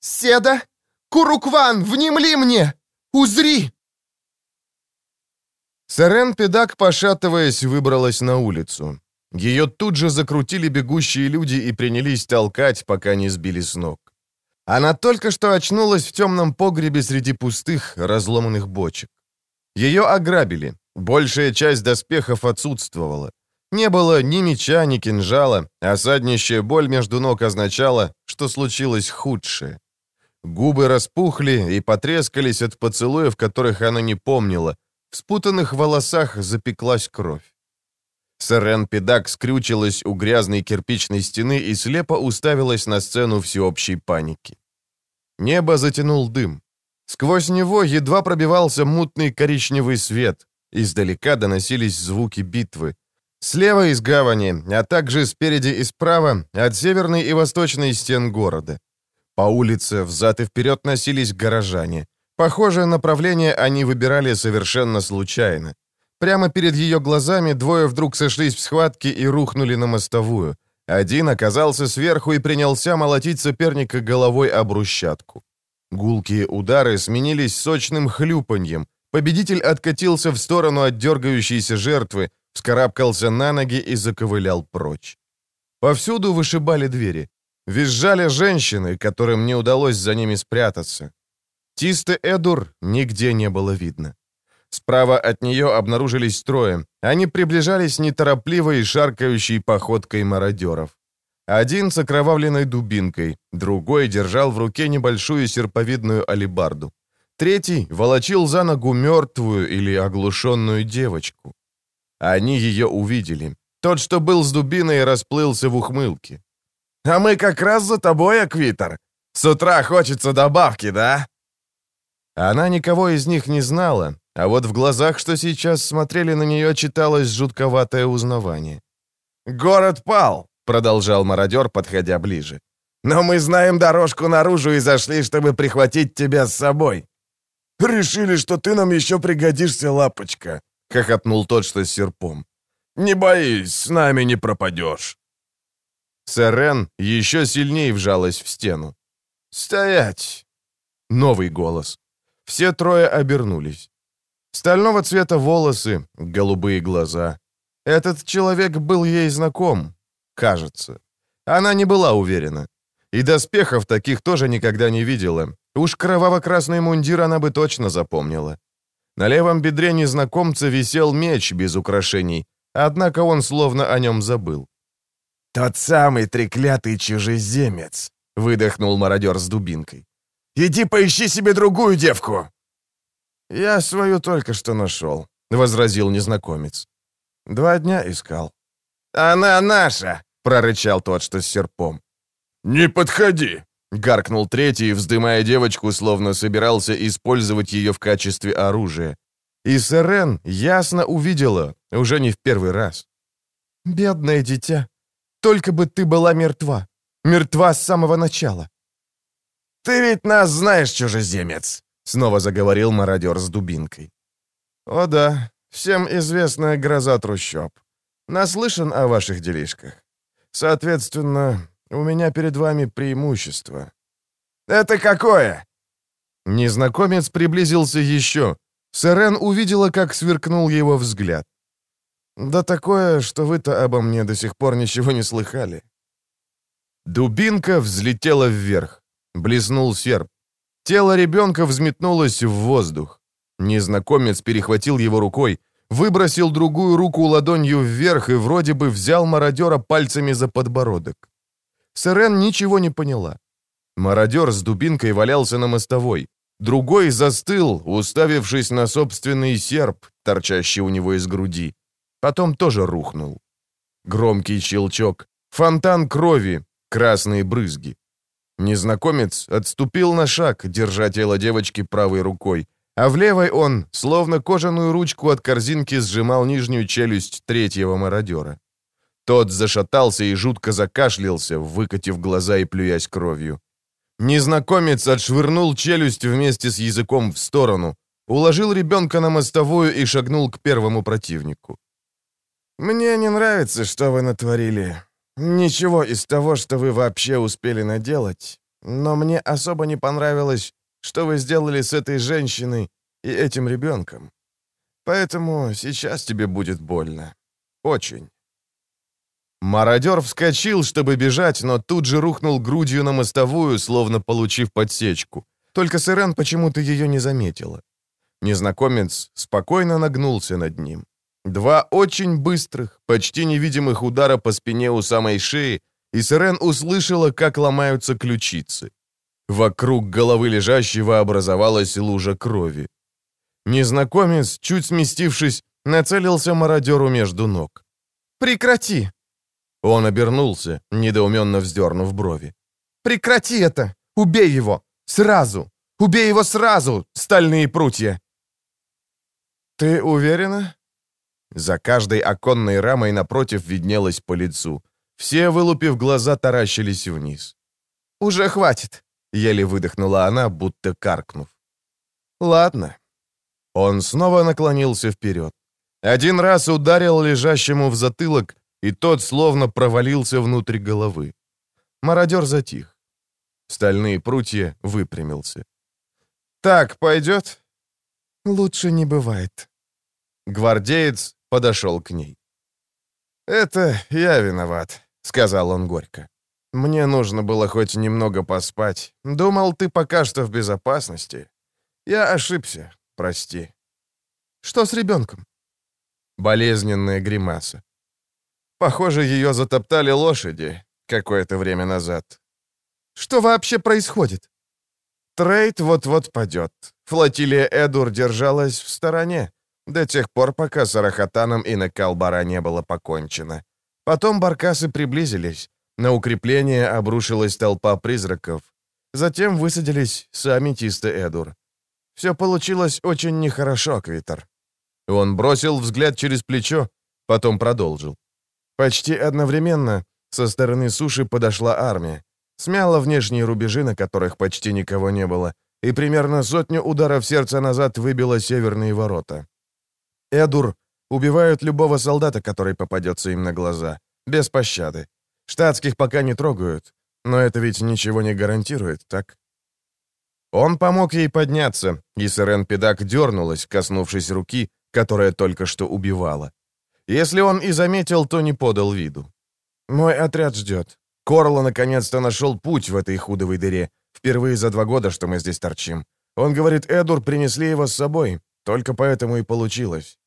«Седа! Курукван, внемли мне! Узри!» Сарен Педак, пошатываясь, выбралась на улицу. Ее тут же закрутили бегущие люди и принялись толкать, пока не сбили с ног. Она только что очнулась в темном погребе среди пустых, разломанных бочек. Ее ограбили. Большая часть доспехов отсутствовала. Не было ни меча, ни кинжала, а саднищая боль между ног означала, что случилось худшее. Губы распухли и потрескались от поцелуев, которых она не помнила. В спутанных волосах запеклась кровь. Сэрен Педак скрючилась у грязной кирпичной стены и слепо уставилась на сцену всеобщей паники. Небо затянул дым. Сквозь него едва пробивался мутный коричневый свет. Издалека доносились звуки битвы. Слева из гавани, а также спереди и справа, от северной и восточной стен города. По улице взад и вперед носились горожане. Похожее направление они выбирали совершенно случайно. Прямо перед ее глазами двое вдруг сошлись в схватке и рухнули на мостовую. Один оказался сверху и принялся молотить соперника головой об брусчатку. Гулкие удары сменились сочным хлюпаньем. Победитель откатился в сторону от дергающейся жертвы, вскарабкался на ноги и заковылял прочь. Повсюду вышибали двери. Визжали женщины, которым не удалось за ними спрятаться. Тисты Эдур нигде не было видно. Справа от нее обнаружились трое. Они приближались неторопливой шаркающей походкой мародеров. Один с окровавленной дубинкой, другой держал в руке небольшую серповидную алебарду. Третий волочил за ногу мертвую или оглушенную девочку. Они ее увидели. Тот, что был с дубиной, расплылся в ухмылке. «А мы как раз за тобой, Аквитер. С утра хочется добавки, да?» Она никого из них не знала, а вот в глазах, что сейчас смотрели на нее, читалось жутковатое узнавание. «Город пал!» — продолжал мародер, подходя ближе. «Но мы знаем дорожку наружу и зашли, чтобы прихватить тебя с собой». «Решили, что ты нам еще пригодишься, лапочка», — хохотнул тот, что с серпом. «Не боись, с нами не пропадешь». Сэрен еще сильнее вжалась в стену. «Стоять!» Новый голос. Все трое обернулись. Стального цвета волосы, голубые глаза. Этот человек был ей знаком, кажется. Она не была уверена. И доспехов таких тоже никогда не видела. Уж кроваво-красный мундир она бы точно запомнила. На левом бедре незнакомца висел меч без украшений, однако он словно о нем забыл. «Тот самый треклятый чужеземец», — выдохнул мародер с дубинкой. «Иди поищи себе другую девку!» «Я свою только что нашел», — возразил незнакомец. «Два дня искал». «Она наша!» — прорычал тот, что с серпом. «Не подходи!» — гаркнул третий, вздымая девочку, словно собирался использовать ее в качестве оружия. И Сэрен ясно увидела, уже не в первый раз. «Бедное дитя, только бы ты была мертва. Мертва с самого начала». «Ты ведь нас знаешь, чужеземец!» Снова заговорил мародер с дубинкой. «О да, всем известная гроза трущоб. Наслышан о ваших делишках. Соответственно, у меня перед вами преимущество». «Это какое?» Незнакомец приблизился еще. Сэрен увидела, как сверкнул его взгляд. «Да такое, что вы-то обо мне до сих пор ничего не слыхали». Дубинка взлетела вверх. Блеснул серп. Тело ребенка взметнулось в воздух. Незнакомец перехватил его рукой, выбросил другую руку ладонью вверх и вроде бы взял мародера пальцами за подбородок. Сырен ничего не поняла. Мародер с дубинкой валялся на мостовой. Другой застыл, уставившись на собственный серп, торчащий у него из груди. Потом тоже рухнул. Громкий щелчок, фонтан крови, красные брызги. Незнакомец отступил на шаг, держа тело девочки правой рукой, а в левой он, словно кожаную ручку от корзинки, сжимал нижнюю челюсть третьего мародера. Тот зашатался и жутко закашлялся, выкатив глаза и плюясь кровью. Незнакомец отшвырнул челюсть вместе с языком в сторону, уложил ребенка на мостовую и шагнул к первому противнику. «Мне не нравится, что вы натворили. Ничего из того, что вы вообще успели наделать, но мне особо не понравилось, что вы сделали с этой женщиной и этим ребенком. Поэтому сейчас тебе будет больно. Очень. Мародер вскочил, чтобы бежать, но тут же рухнул грудью на мостовую, словно получив подсечку. Только Сырен почему-то ее не заметила. Незнакомец спокойно нагнулся над ним. Два очень быстрых, почти невидимых удара по спине у самой шеи, и Сирен услышала, как ломаются ключицы. Вокруг головы лежащего образовалась лужа крови. Незнакомец, чуть сместившись, нацелился мародеру между ног. «Прекрати!» Он обернулся, недоуменно вздернув брови. «Прекрати это! Убей его! Сразу! Убей его сразу, стальные прутья!» «Ты уверена?» За каждой оконной рамой напротив виднелось по лицу. Все, вылупив глаза, таращились вниз. «Уже хватит», — еле выдохнула она, будто каркнув. «Ладно». Он снова наклонился вперед. Один раз ударил лежащему в затылок, и тот словно провалился внутрь головы. Мародер затих. Стальные прутья выпрямился. «Так пойдет?» «Лучше не бывает». Гвардеец подошел к ней. «Это я виноват», — сказал он горько. «Мне нужно было хоть немного поспать. Думал, ты пока что в безопасности. Я ошибся, прости. Что с ребенком? Болезненная гримаса. Похоже, ее затоптали лошади какое-то время назад. Что вообще происходит? Трейд вот-вот падет. Флотилия Эдур держалась в стороне до тех пор, пока с Арахатаном и Накалбара не было покончено. Потом баркасы приблизились. На укрепление обрушилась толпа призраков. Затем высадились сами Тисты Эдур. Все получилось очень нехорошо, Квитер. Он бросил взгляд через плечо, потом продолжил. Почти одновременно со стороны суши подошла армия. Смяла внешние рубежи, на которых почти никого не было, и примерно сотню ударов сердца назад выбила северные ворота. Эдур убивают любого солдата, который попадется им на глаза, без пощады. Штатских пока не трогают, но это ведь ничего не гарантирует, так? Он помог ей подняться, и Сырен Педак дернулась, коснувшись руки, которая только что убивала. Если он и заметил, то не подал виду. «Мой отряд ждет. Корло наконец-то нашел путь в этой худовой дыре. Впервые за два года, что мы здесь торчим. Он говорит, Эдур принесли его с собой. Только поэтому и получилось».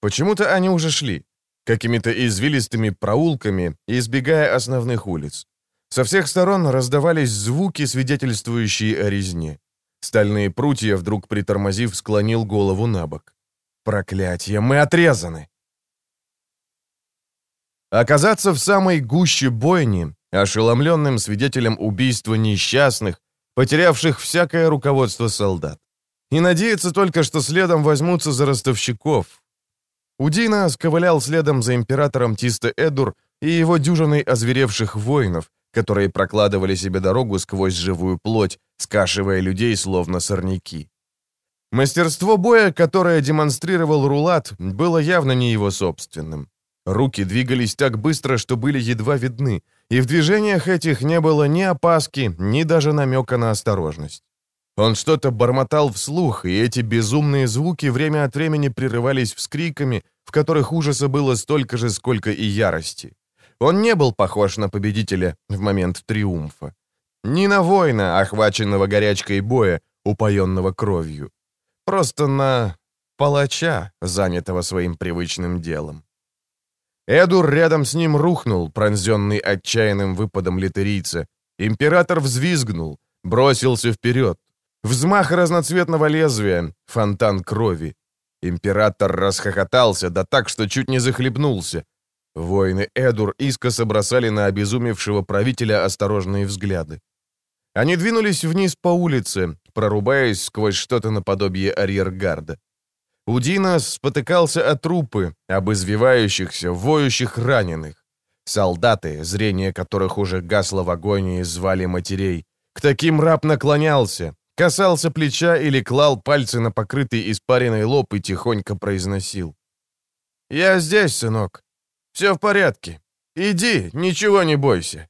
Почему-то они уже шли, какими-то извилистыми проулками, избегая основных улиц. Со всех сторон раздавались звуки, свидетельствующие о резне. Стальные прутья, вдруг притормозив, склонил голову на бок. «Проклятье, мы отрезаны!» Оказаться в самой гуще бойни, ошеломленным свидетелем убийства несчастных, потерявших всякое руководство солдат. И надеяться только, что следом возьмутся за ростовщиков. Удина сковылял следом за императором Тиста Эдур и его дюжиной озверевших воинов, которые прокладывали себе дорогу сквозь живую плоть, скашивая людей словно сорняки. Мастерство боя, которое демонстрировал Рулат, было явно не его собственным. Руки двигались так быстро, что были едва видны, и в движениях этих не было ни опаски, ни даже намека на осторожность. Он что-то бормотал вслух, и эти безумные звуки время от времени прерывались вскриками, в которых ужаса было столько же, сколько и ярости. Он не был похож на победителя в момент триумфа. Ни на воина, охваченного горячкой боя, упоенного кровью. Просто на палача, занятого своим привычным делом. Эдур рядом с ним рухнул, пронзенный отчаянным выпадом литерийца. Император взвизгнул, бросился вперед. Взмах разноцветного лезвия, фонтан крови. Император расхохотался, да так, что чуть не захлебнулся. Воины Эдур искоса бросали на обезумевшего правителя осторожные взгляды. Они двинулись вниз по улице, прорубаясь сквозь что-то наподобие арьергарда. Удина спотыкался от трупы, об извивающихся, воющих раненых. Солдаты, зрение которых уже гасло в агонии, звали матерей. К таким раб наклонялся, касался плеча или клал пальцы на покрытый испаренный лоб и тихонько произносил. «Я здесь, сынок. Все в порядке. Иди, ничего не бойся».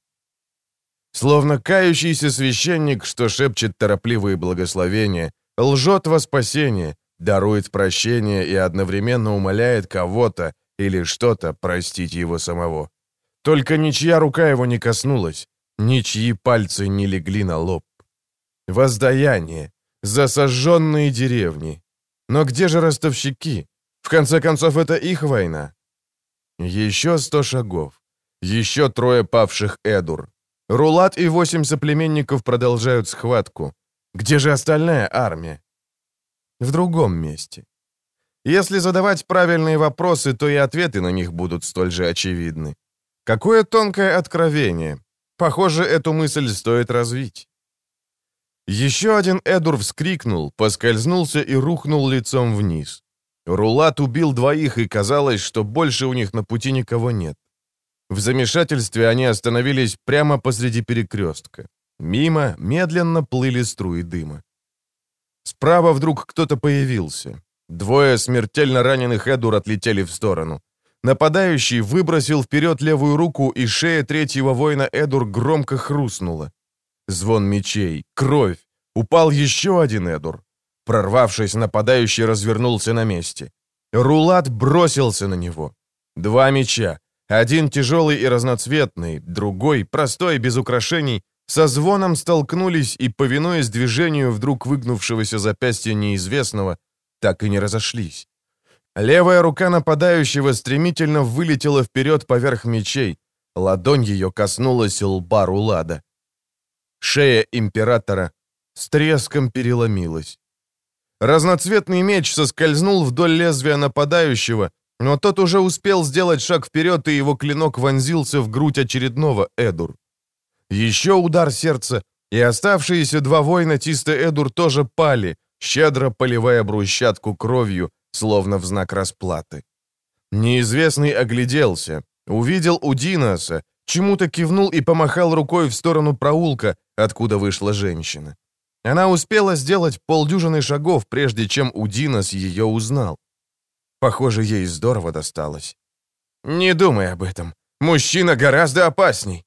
Словно кающийся священник, что шепчет торопливые благословения, лжет во спасение, дарует прощение и одновременно умоляет кого-то или что-то простить его самого. Только ничья рука его не коснулась, ничьи пальцы не легли на лоб. Воздаяние, за сожженные деревни. Но где же ростовщики? В конце концов, это их война. Еще сто шагов. Еще трое павших Эдур. Рулат и восемь соплеменников продолжают схватку. Где же остальная армия? в другом месте. Если задавать правильные вопросы, то и ответы на них будут столь же очевидны. Какое тонкое откровение. Похоже, эту мысль стоит развить. Еще один Эдур вскрикнул, поскользнулся и рухнул лицом вниз. Рулат убил двоих, и казалось, что больше у них на пути никого нет. В замешательстве они остановились прямо посреди перекрестка. Мимо медленно плыли струи дыма. Справа вдруг кто-то появился. Двое смертельно раненых Эдур отлетели в сторону. Нападающий выбросил вперед левую руку, и шея третьего воина Эдур громко хрустнула. Звон мечей, кровь. Упал еще один Эдур. Прорвавшись, нападающий развернулся на месте. Рулат бросился на него. Два меча. Один тяжелый и разноцветный, другой, простой, без украшений, со звоном столкнулись и, повинуясь движению вдруг выгнувшегося запястья неизвестного, так и не разошлись. Левая рука нападающего стремительно вылетела вперед поверх мечей. Ладонь ее коснулась лба Рулада. Шея императора с треском переломилась. Разноцветный меч соскользнул вдоль лезвия нападающего, но тот уже успел сделать шаг вперед, и его клинок вонзился в грудь очередного Эдур. Еще удар сердца, и оставшиеся два воина Тиста Эдур тоже пали, щедро поливая брусчатку кровью, словно в знак расплаты. Неизвестный огляделся, увидел Удинаса, чему-то кивнул и помахал рукой в сторону проулка, откуда вышла женщина. Она успела сделать полдюжины шагов, прежде чем Удинас ее узнал. Похоже, ей здорово досталось. «Не думай об этом. Мужчина гораздо опасней».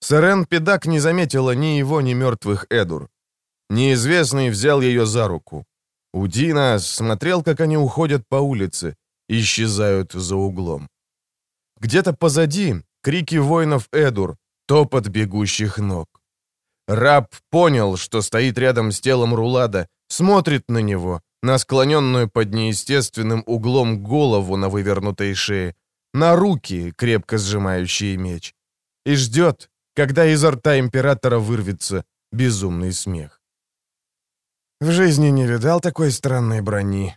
Сарен Педак не заметила ни его, ни мертвых Эдур. Неизвестный взял ее за руку. Удина смотрел, как они уходят по улице, исчезают за углом. Где-то позади крики воинов Эдур, топот бегущих ног. Раб понял, что стоит рядом с телом Рулада, смотрит на него, на склоненную под неестественным углом голову на вывернутой шее, на руки, крепко сжимающие меч, и ждет, когда изо рта императора вырвется безумный смех. «В жизни не видал такой странной брони».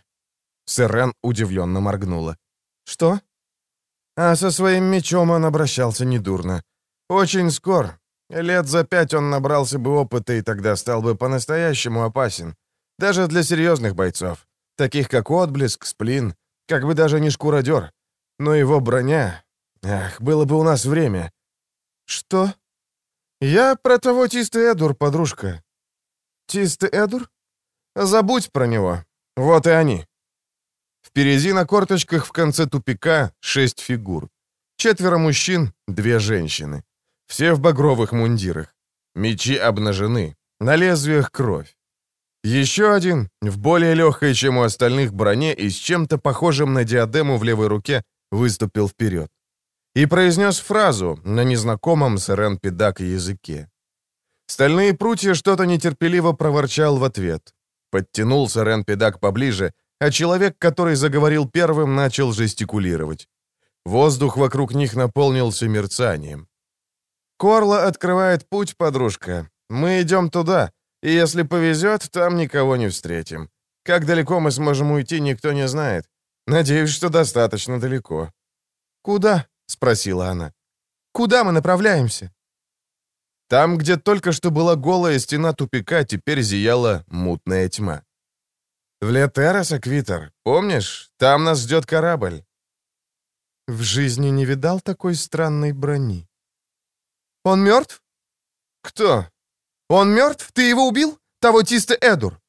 Сэрен удивленно моргнула. «Что?» «А со своим мечом он обращался недурно. Очень скор. Лет за пять он набрался бы опыта и тогда стал бы по-настоящему опасен. Даже для серьезных бойцов, таких как Отблеск, Сплин, как бы даже не Шкуродер. Но его броня... Ах, было бы у нас время. Что? Я про того Тисты Эдур, подружка. Тисты Эдур? Забудь про него. Вот и они. Впереди на корточках в конце тупика шесть фигур. Четверо мужчин, две женщины. Все в багровых мундирах. Мечи обнажены, на лезвиях кровь. Еще один, в более легкой, чем у остальных, броне и с чем-то похожим на диадему в левой руке, выступил вперед. И произнес фразу на незнакомом Сэрен Педак языке. Стальные прутья что-то нетерпеливо проворчал в ответ. Подтянул Сэрен Педак поближе, а человек, который заговорил первым, начал жестикулировать. Воздух вокруг них наполнился мерцанием. «Корла открывает путь, подружка. Мы идем туда, и если повезет, там никого не встретим. Как далеко мы сможем уйти, никто не знает. Надеюсь, что достаточно далеко». «Куда?» — спросила она. «Куда мы направляемся?» Там, где только что была голая стена тупика, теперь зияла мутная тьма. «В Летерос, Аквитер, помнишь? Там нас ждет корабль». В жизни не видал такой странной брони. «Он мертв?» «Кто?» «Он мертв? Ты его убил? Того Тиста Эдур?»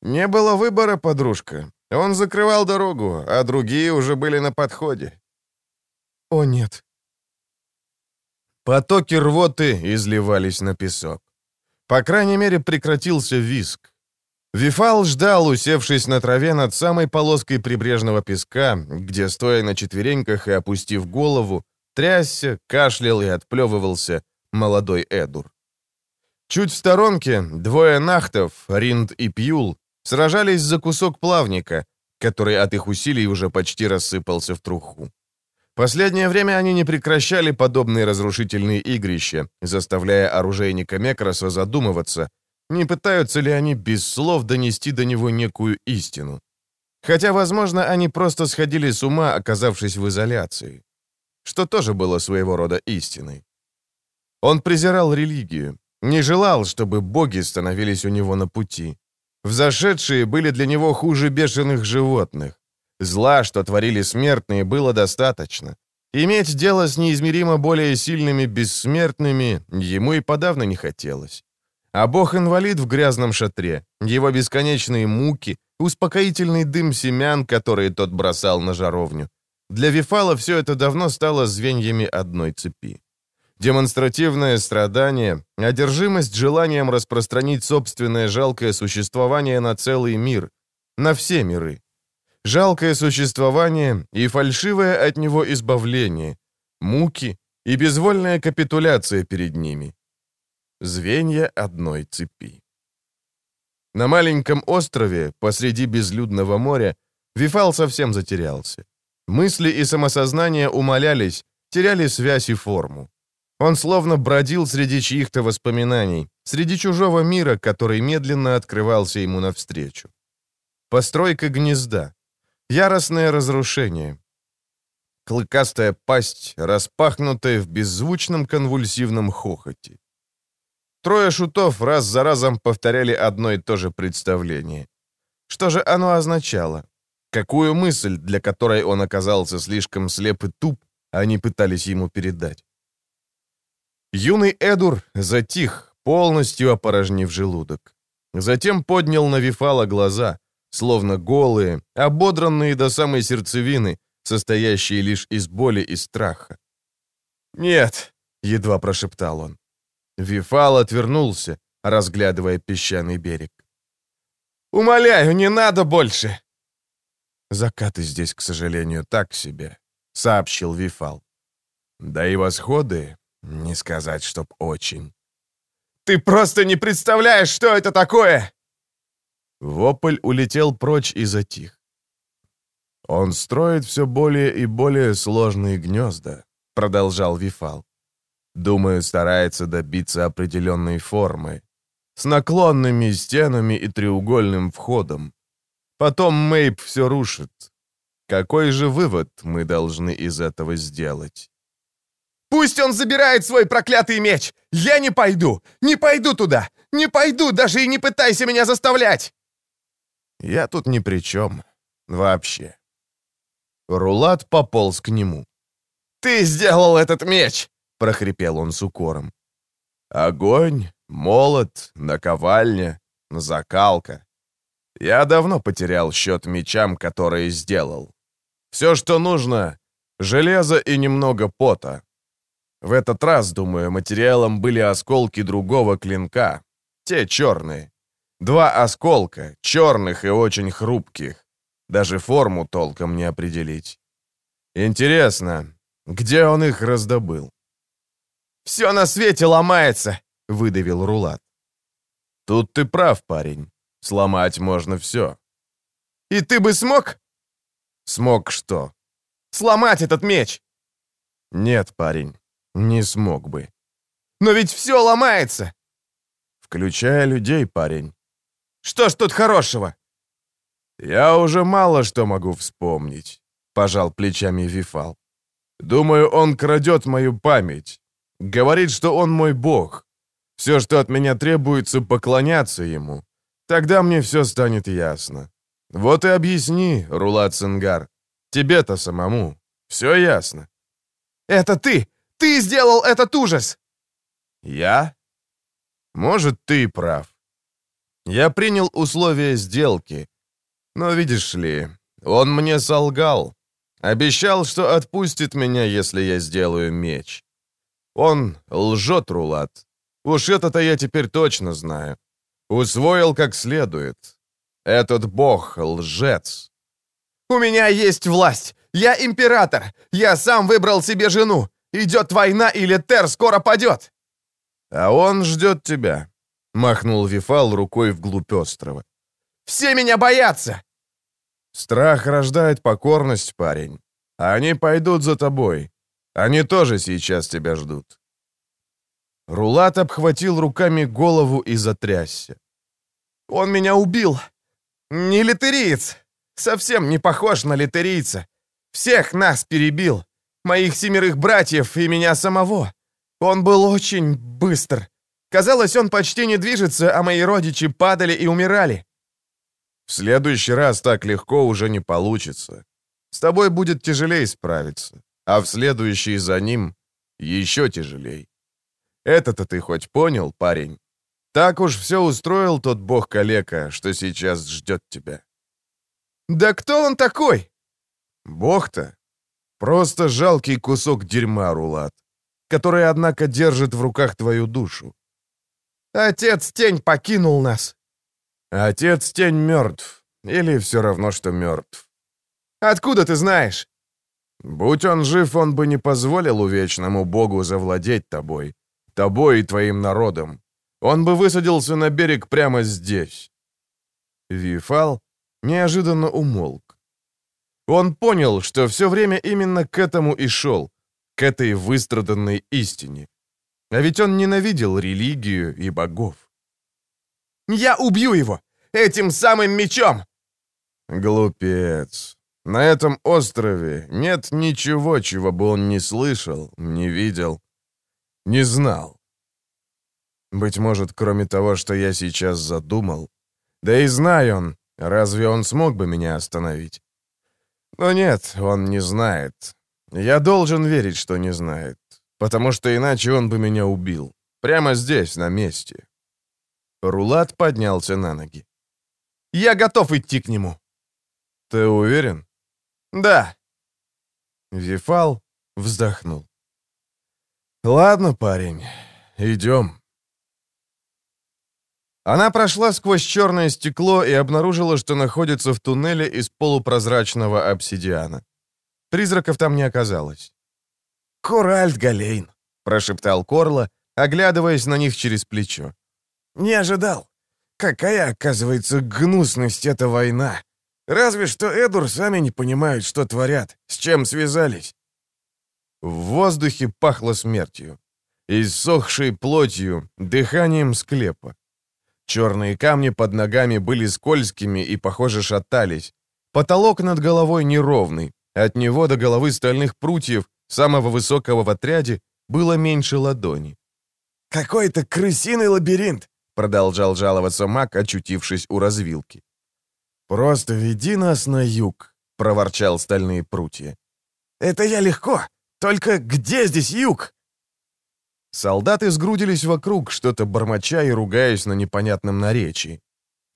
«Не было выбора, подружка. Он закрывал дорогу, а другие уже были на подходе». «О, нет». Потоки рвоты изливались на песок. По крайней мере, прекратился виск. Вифал ждал, усевшись на траве над самой полоской прибрежного песка, где, стоя на четвереньках и опустив голову, трясся, кашлял и отплевывался молодой Эдур. Чуть в сторонке двое нахтов, Ринд и Пьюл, сражались за кусок плавника, который от их усилий уже почти рассыпался в труху. Последнее время они не прекращали подобные разрушительные игрища, заставляя оружейника Мекроса задумываться, не пытаются ли они без слов донести до него некую истину. Хотя, возможно, они просто сходили с ума, оказавшись в изоляции. Что тоже было своего рода истиной. Он презирал религию, не желал, чтобы боги становились у него на пути. Взошедшие были для него хуже бешеных животных. Зла, что творили смертные, было достаточно. Иметь дело с неизмеримо более сильными бессмертными ему и подавно не хотелось. А бог-инвалид в грязном шатре, его бесконечные муки, успокоительный дым семян, которые тот бросал на жаровню. Для Вифала все это давно стало звеньями одной цепи. Демонстративное страдание, одержимость желанием распространить собственное жалкое существование на целый мир, на все миры. Жалкое существование и фальшивое от него избавление, муки и безвольная капитуляция перед ними. Звенья одной цепи. На маленьком острове, посреди безлюдного моря, Вифал совсем затерялся. Мысли и самосознание умолялись, теряли связь и форму. Он словно бродил среди чьих-то воспоминаний, среди чужого мира, который медленно открывался ему навстречу. Постройка гнезда. Яростное разрушение. Клыкастая пасть, распахнутая в беззвучном конвульсивном хохоте. Трое шутов раз за разом повторяли одно и то же представление. Что же оно означало? Какую мысль, для которой он оказался слишком слеп и туп, они пытались ему передать? Юный Эдур затих, полностью опорожнив желудок. Затем поднял на Вифала глаза, словно голые, ободранные до самой сердцевины, состоящие лишь из боли и страха. «Нет», — едва прошептал он. Вифал отвернулся, разглядывая песчаный берег. «Умоляю, не надо больше!» «Закаты здесь, к сожалению, так себе», — сообщил Вифал. «Да и восходы, не сказать, чтоб очень». «Ты просто не представляешь, что это такое!» Вопль улетел прочь и затих. «Он строит все более и более сложные гнезда», — продолжал Вифал. Думаю, старается добиться определенной формы. С наклонными стенами и треугольным входом. Потом Мейп все рушит. Какой же вывод мы должны из этого сделать? «Пусть он забирает свой проклятый меч! Я не пойду! Не пойду туда! Не пойду, даже и не пытайся меня заставлять!» Я тут ни при чем. Вообще. Рулат пополз к нему. «Ты сделал этот меч! — прохрипел он с укором. «Огонь, молот, наковальня, закалка. Я давно потерял счет мечам, которые сделал. Все, что нужно — железо и немного пота. В этот раз, думаю, материалом были осколки другого клинка, те черные. Два осколка, черных и очень хрупких. Даже форму толком не определить. Интересно, где он их раздобыл? «Все на свете ломается!» — выдавил Рулат. «Тут ты прав, парень. Сломать можно все». «И ты бы смог?» «Смог что?» «Сломать этот меч!» «Нет, парень, не смог бы». «Но ведь все ломается!» «Включая людей, парень». «Что ж тут хорошего?» «Я уже мало что могу вспомнить», — пожал плечами Вифал. «Думаю, он крадет мою память. Говорит, что он мой бог. Все, что от меня требуется, поклоняться ему. Тогда мне все станет ясно. Вот и объясни, Рулат Сенгар. Тебе-то самому. Все ясно. Это ты! Ты сделал этот ужас! Я? Может, ты прав. Я принял условия сделки. Но видишь ли, он мне солгал. Обещал, что отпустит меня, если я сделаю меч. Он лжет, Рулат. Уж это-то я теперь точно знаю. Усвоил как следует. Этот бог — лжец. «У меня есть власть! Я император! Я сам выбрал себе жену! Идет война, или Тер скоро падет!» «А он ждет тебя», — махнул Вифал рукой вглубь острова. «Все меня боятся!» «Страх рождает покорность, парень. Они пойдут за тобой. Они тоже сейчас тебя ждут». Рулат обхватил руками голову и затрясся. «Он меня убил! Не литериец! Совсем не похож на литерийца! Всех нас перебил! Моих семерых братьев и меня самого! Он был очень быстр! Казалось, он почти не движется, а мои родичи падали и умирали!» «В следующий раз так легко уже не получится. С тобой будет тяжелее справиться а в следующий за ним еще тяжелей. Это-то ты хоть понял, парень? Так уж все устроил тот бог-калека, что сейчас ждет тебя. Да кто он такой? Бог-то? Просто жалкий кусок дерьма, Рулат, который, однако, держит в руках твою душу. Отец-тень покинул нас. Отец-тень мертв. Или все равно, что мертв. Откуда ты знаешь? Будь он жив, он бы не позволил увечному богу завладеть тобой, тобой и твоим народом. Он бы высадился на берег прямо здесь. Вифал неожиданно умолк. Он понял, что все время именно к этому и шел, к этой выстраданной истине. А ведь он ненавидел религию и богов. «Я убью его! Этим самым мечом!» Глупец. На этом острове нет ничего, чего бы он не слышал, не видел, не знал. Быть может, кроме того, что я сейчас задумал. Да и знай он, разве он смог бы меня остановить? Но нет, он не знает. Я должен верить, что не знает, потому что иначе он бы меня убил. Прямо здесь, на месте. Рулат поднялся на ноги. «Я готов идти к нему». «Ты уверен?» «Да». Вифал вздохнул. «Ладно, парень, идем». Она прошла сквозь черное стекло и обнаружила, что находится в туннеле из полупрозрачного обсидиана. Призраков там не оказалось. «Куральд Галейн», — прошептал Корло, оглядываясь на них через плечо. «Не ожидал. Какая, оказывается, гнусность эта война. Разве что Эдур сами не понимают, что творят, с чем связались». В воздухе пахло смертью, иссохшей плотью, дыханием склепа. Черные камни под ногами были скользкими и, похоже, шатались. Потолок над головой неровный. От него до головы стальных прутьев, самого высокого в отряде, было меньше ладони. «Какой-то крысиный лабиринт!» — продолжал жаловаться маг, очутившись у развилки. «Просто веди нас на юг», — проворчал стальные прутья. «Это я легко. Только где здесь юг?» Солдаты сгрудились вокруг, что-то бормоча и ругаясь на непонятном наречии.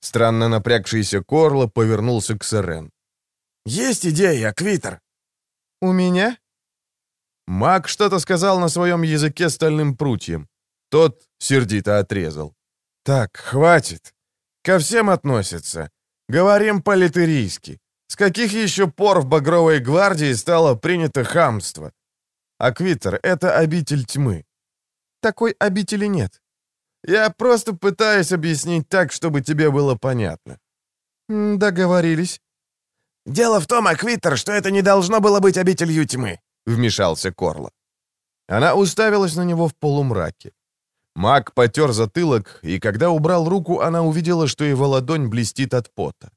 Странно напрягшийся Корло повернулся к Сирен. «Есть идея, Аквитер?» «У меня?» Маг что-то сказал на своем языке стальным прутьем. Тот сердито отрезал. «Так, хватит. Ко всем относятся. Говорим по-литерийски. С каких еще пор в Багровой гвардии стало принято хамство? Аквитер — это обитель тьмы такой обители нет. Я просто пытаюсь объяснить так, чтобы тебе было понятно». «Договорились». «Дело в том, Аквитер, что это не должно было быть обителью тьмы», — вмешался Корло. Она уставилась на него в полумраке. Маг потер затылок, и когда убрал руку, она увидела, что его ладонь блестит от пота.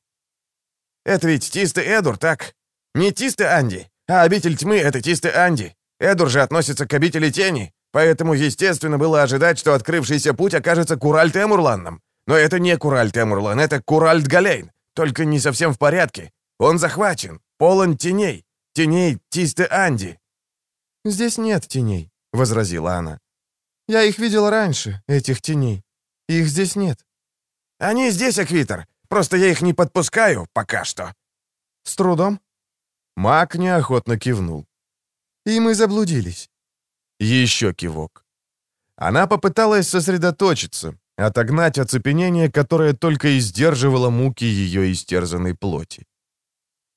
«Это ведь Тисты Эдур, так? Не Тисты Анди, а обитель тьмы — это Тисты Анди. Эдур же относится к обители тени. Поэтому, естественно, было ожидать, что открывшийся путь окажется Куральт Эмурланном. Но это не Куральт Эмурлан, это Куральт Галейн. Только не совсем в порядке. Он захвачен, полон теней. Теней Тисты Анди. «Здесь нет теней», — возразила она. «Я их видела раньше, этих теней. Их здесь нет». «Они здесь, Аквитер. Просто я их не подпускаю пока что». «С трудом?» Мак неохотно кивнул. «И мы заблудились. Еще кивок. Она попыталась сосредоточиться, отогнать оцепенение, которое только и сдерживало муки ее истерзанной плоти.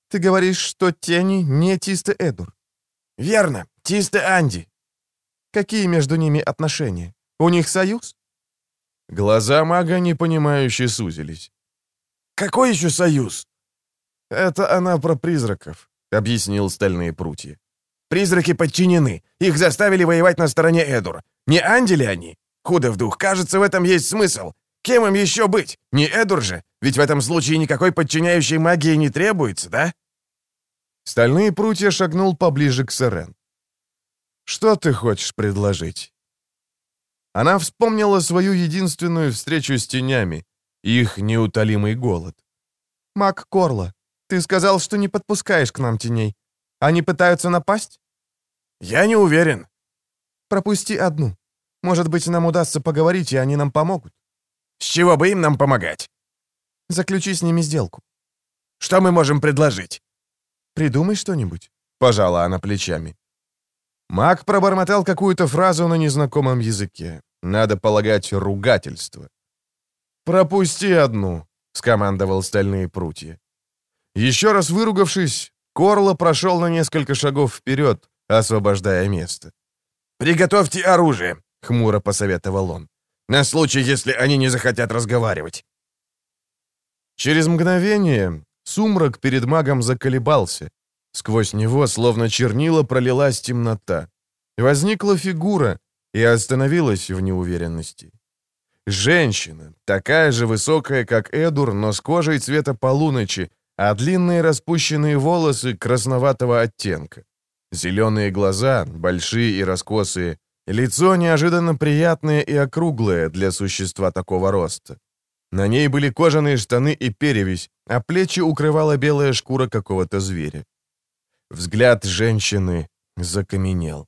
«Ты говоришь, что тени не Тисты Эдур?» «Верно, Тисты Анди». «Какие между ними отношения? У них союз?» Глаза мага непонимающе сузились. «Какой еще союз?» «Это она про призраков», — объяснил стальные прутья. Призраки подчинены. Их заставили воевать на стороне Эдур. Не Анди ли они? Худо в дух. Кажется, в этом есть смысл. Кем им еще быть? Не Эдур же? Ведь в этом случае никакой подчиняющей магии не требуется, да? Стальные прутья шагнул поближе к Сирен. «Что ты хочешь предложить?» Она вспомнила свою единственную встречу с тенями, их неутолимый голод. «Мак Корла, ты сказал, что не подпускаешь к нам теней. Они пытаются напасть?» «Я не уверен». «Пропусти одну. Может быть, нам удастся поговорить, и они нам помогут». «С чего бы им нам помогать?» «Заключи с ними сделку». «Что мы можем предложить?» «Придумай что-нибудь», — пожала она плечами. Маг пробормотал какую-то фразу на незнакомом языке. Надо полагать, ругательство. «Пропусти одну», — скомандовал стальные прутья. Еще раз выругавшись, Корло прошел на несколько шагов вперед, освобождая место. «Приготовьте оружие», — хмуро посоветовал он. На случай, если они не захотят разговаривать». Через мгновение сумрак перед магом заколебался. Сквозь него, словно чернила, пролилась темнота. Возникла фигура и остановилась в неуверенности. Женщина, такая же высокая, как Эдур, но с кожей цвета полуночи, а длинные распущенные волосы красноватого оттенка. Зеленые глаза, большие и раскосые, лицо неожиданно приятное и округлое для существа такого роста. На ней были кожаные штаны и перевязь, а плечи укрывала белая шкура какого-то зверя. Взгляд женщины закаменел.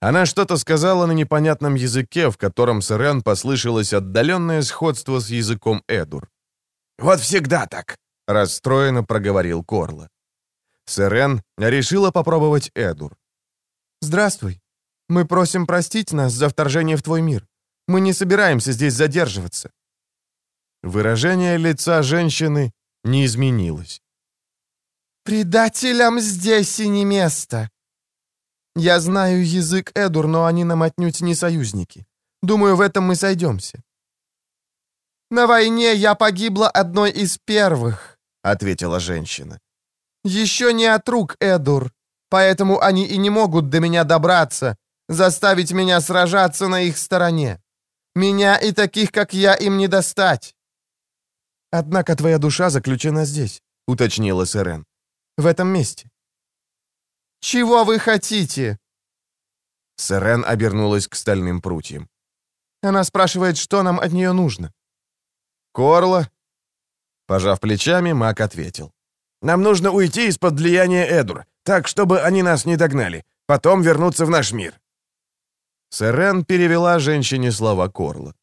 Она что-то сказала на непонятном языке, в котором Сырен послышалось отдаленное сходство с языком Эдур. «Вот всегда так», — расстроенно проговорил Корла. Сырен решила попробовать Эдур. «Здравствуй. Мы просим простить нас за вторжение в твой мир. Мы не собираемся здесь задерживаться». Выражение лица женщины не изменилось. «Предателям здесь и не место», я знаю язык Эдур, но они нам отнюдь не союзники. Думаю, в этом мы сойдемся». «На войне я погибла одной из первых», — ответила женщина. «Еще не от рук Эдур, поэтому они и не могут до меня добраться, заставить меня сражаться на их стороне. Меня и таких, как я, им не достать». «Однако твоя душа заключена здесь», — уточнила Сирен. «В этом месте». «Чего вы хотите?» Сирен обернулась к стальным прутьям. Она спрашивает, что нам от нее нужно. «Корло?» Пожав плечами, маг ответил. «Нам нужно уйти из-под влияния Эдур, так, чтобы они нас не догнали. Потом вернуться в наш мир». Сирен перевела женщине слова Корла.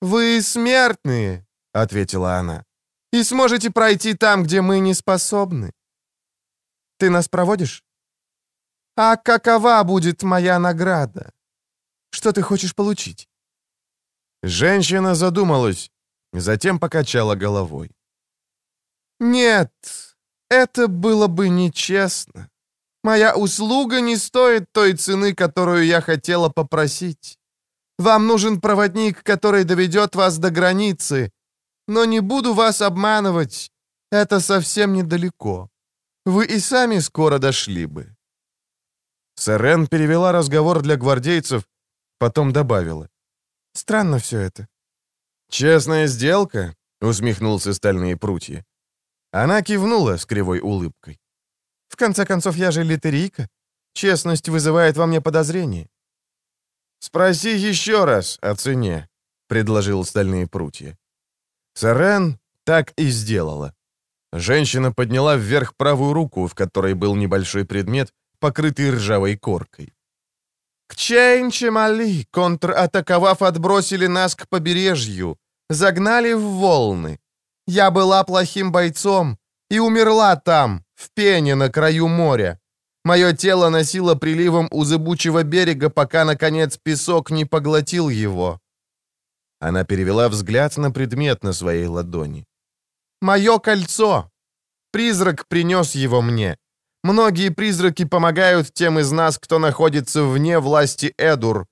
«Вы смертные», — ответила она, — «и сможете пройти там, где мы не способны. Ты нас проводишь?» А какова будет моя награда? Что ты хочешь получить?» Женщина задумалась, затем покачала головой. «Нет, это было бы нечестно. Моя услуга не стоит той цены, которую я хотела попросить. Вам нужен проводник, который доведет вас до границы. Но не буду вас обманывать, это совсем недалеко. Вы и сами скоро дошли бы. Сарен перевела разговор для гвардейцев, потом добавила. «Странно все это». «Честная сделка?» — усмехнулся стальные прутья. Она кивнула с кривой улыбкой. «В конце концов, я же литерийка. Честность вызывает во мне подозрение». «Спроси еще раз о цене», — предложил стальные прутья. Сарен так и сделала. Женщина подняла вверх правую руку, в которой был небольшой предмет, покрытый ржавой коркой. «К Чейнче-Мали, контратаковав, отбросили нас к побережью, загнали в волны. Я была плохим бойцом и умерла там, в пене на краю моря. Мое тело носило приливом у зыбучего берега, пока, наконец, песок не поглотил его». Она перевела взгляд на предмет на своей ладони. «Мое кольцо! Призрак принес его мне. Многие призраки помогают тем из нас, кто находится вне власти Эдур.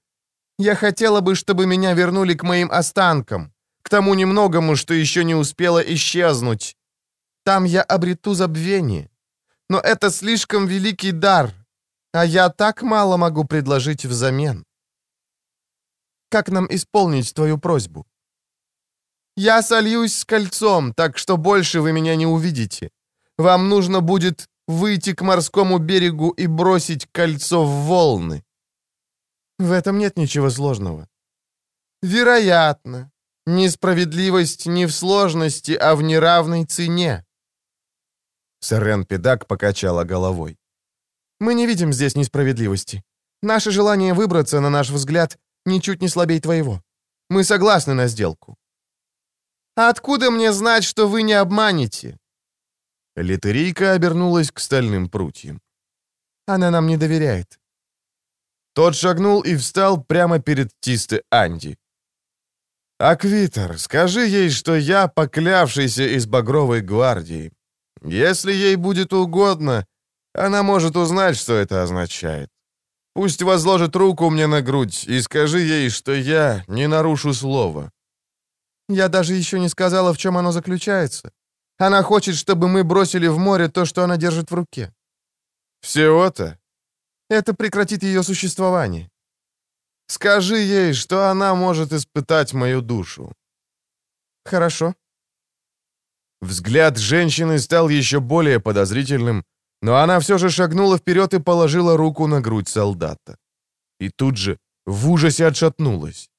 Я хотела бы, чтобы меня вернули к моим останкам, к тому немногому, что еще не успело исчезнуть. Там я обрету забвение. Но это слишком великий дар, а я так мало могу предложить взамен. Как нам исполнить твою просьбу? Я сольюсь с кольцом, так что больше вы меня не увидите. Вам нужно будет выйти к морскому берегу и бросить кольцо в волны. В этом нет ничего сложного. Вероятно. Несправедливость не в сложности, а в неравной цене. Сэрен Педак покачала головой. Мы не видим здесь несправедливости. Наше желание выбраться, на наш взгляд, ничуть не слабее твоего. Мы согласны на сделку. А откуда мне знать, что вы не обманете? Литерийка обернулась к стальным прутьям. «Она нам не доверяет». Тот шагнул и встал прямо перед Тисты Анди. «Аквитер, скажи ей, что я поклявшийся из Багровой гвардии. Если ей будет угодно, она может узнать, что это означает. Пусть возложит руку мне на грудь и скажи ей, что я не нарушу слова». «Я даже еще не сказала, в чем оно заключается. Она хочет, чтобы мы бросили в море то, что она держит в руке». «Всего-то?» «Это прекратит ее существование». «Скажи ей, что она может испытать мою душу». «Хорошо». Взгляд женщины стал еще более подозрительным, но она все же шагнула вперед и положила руку на грудь солдата. И тут же в ужасе отшатнулась.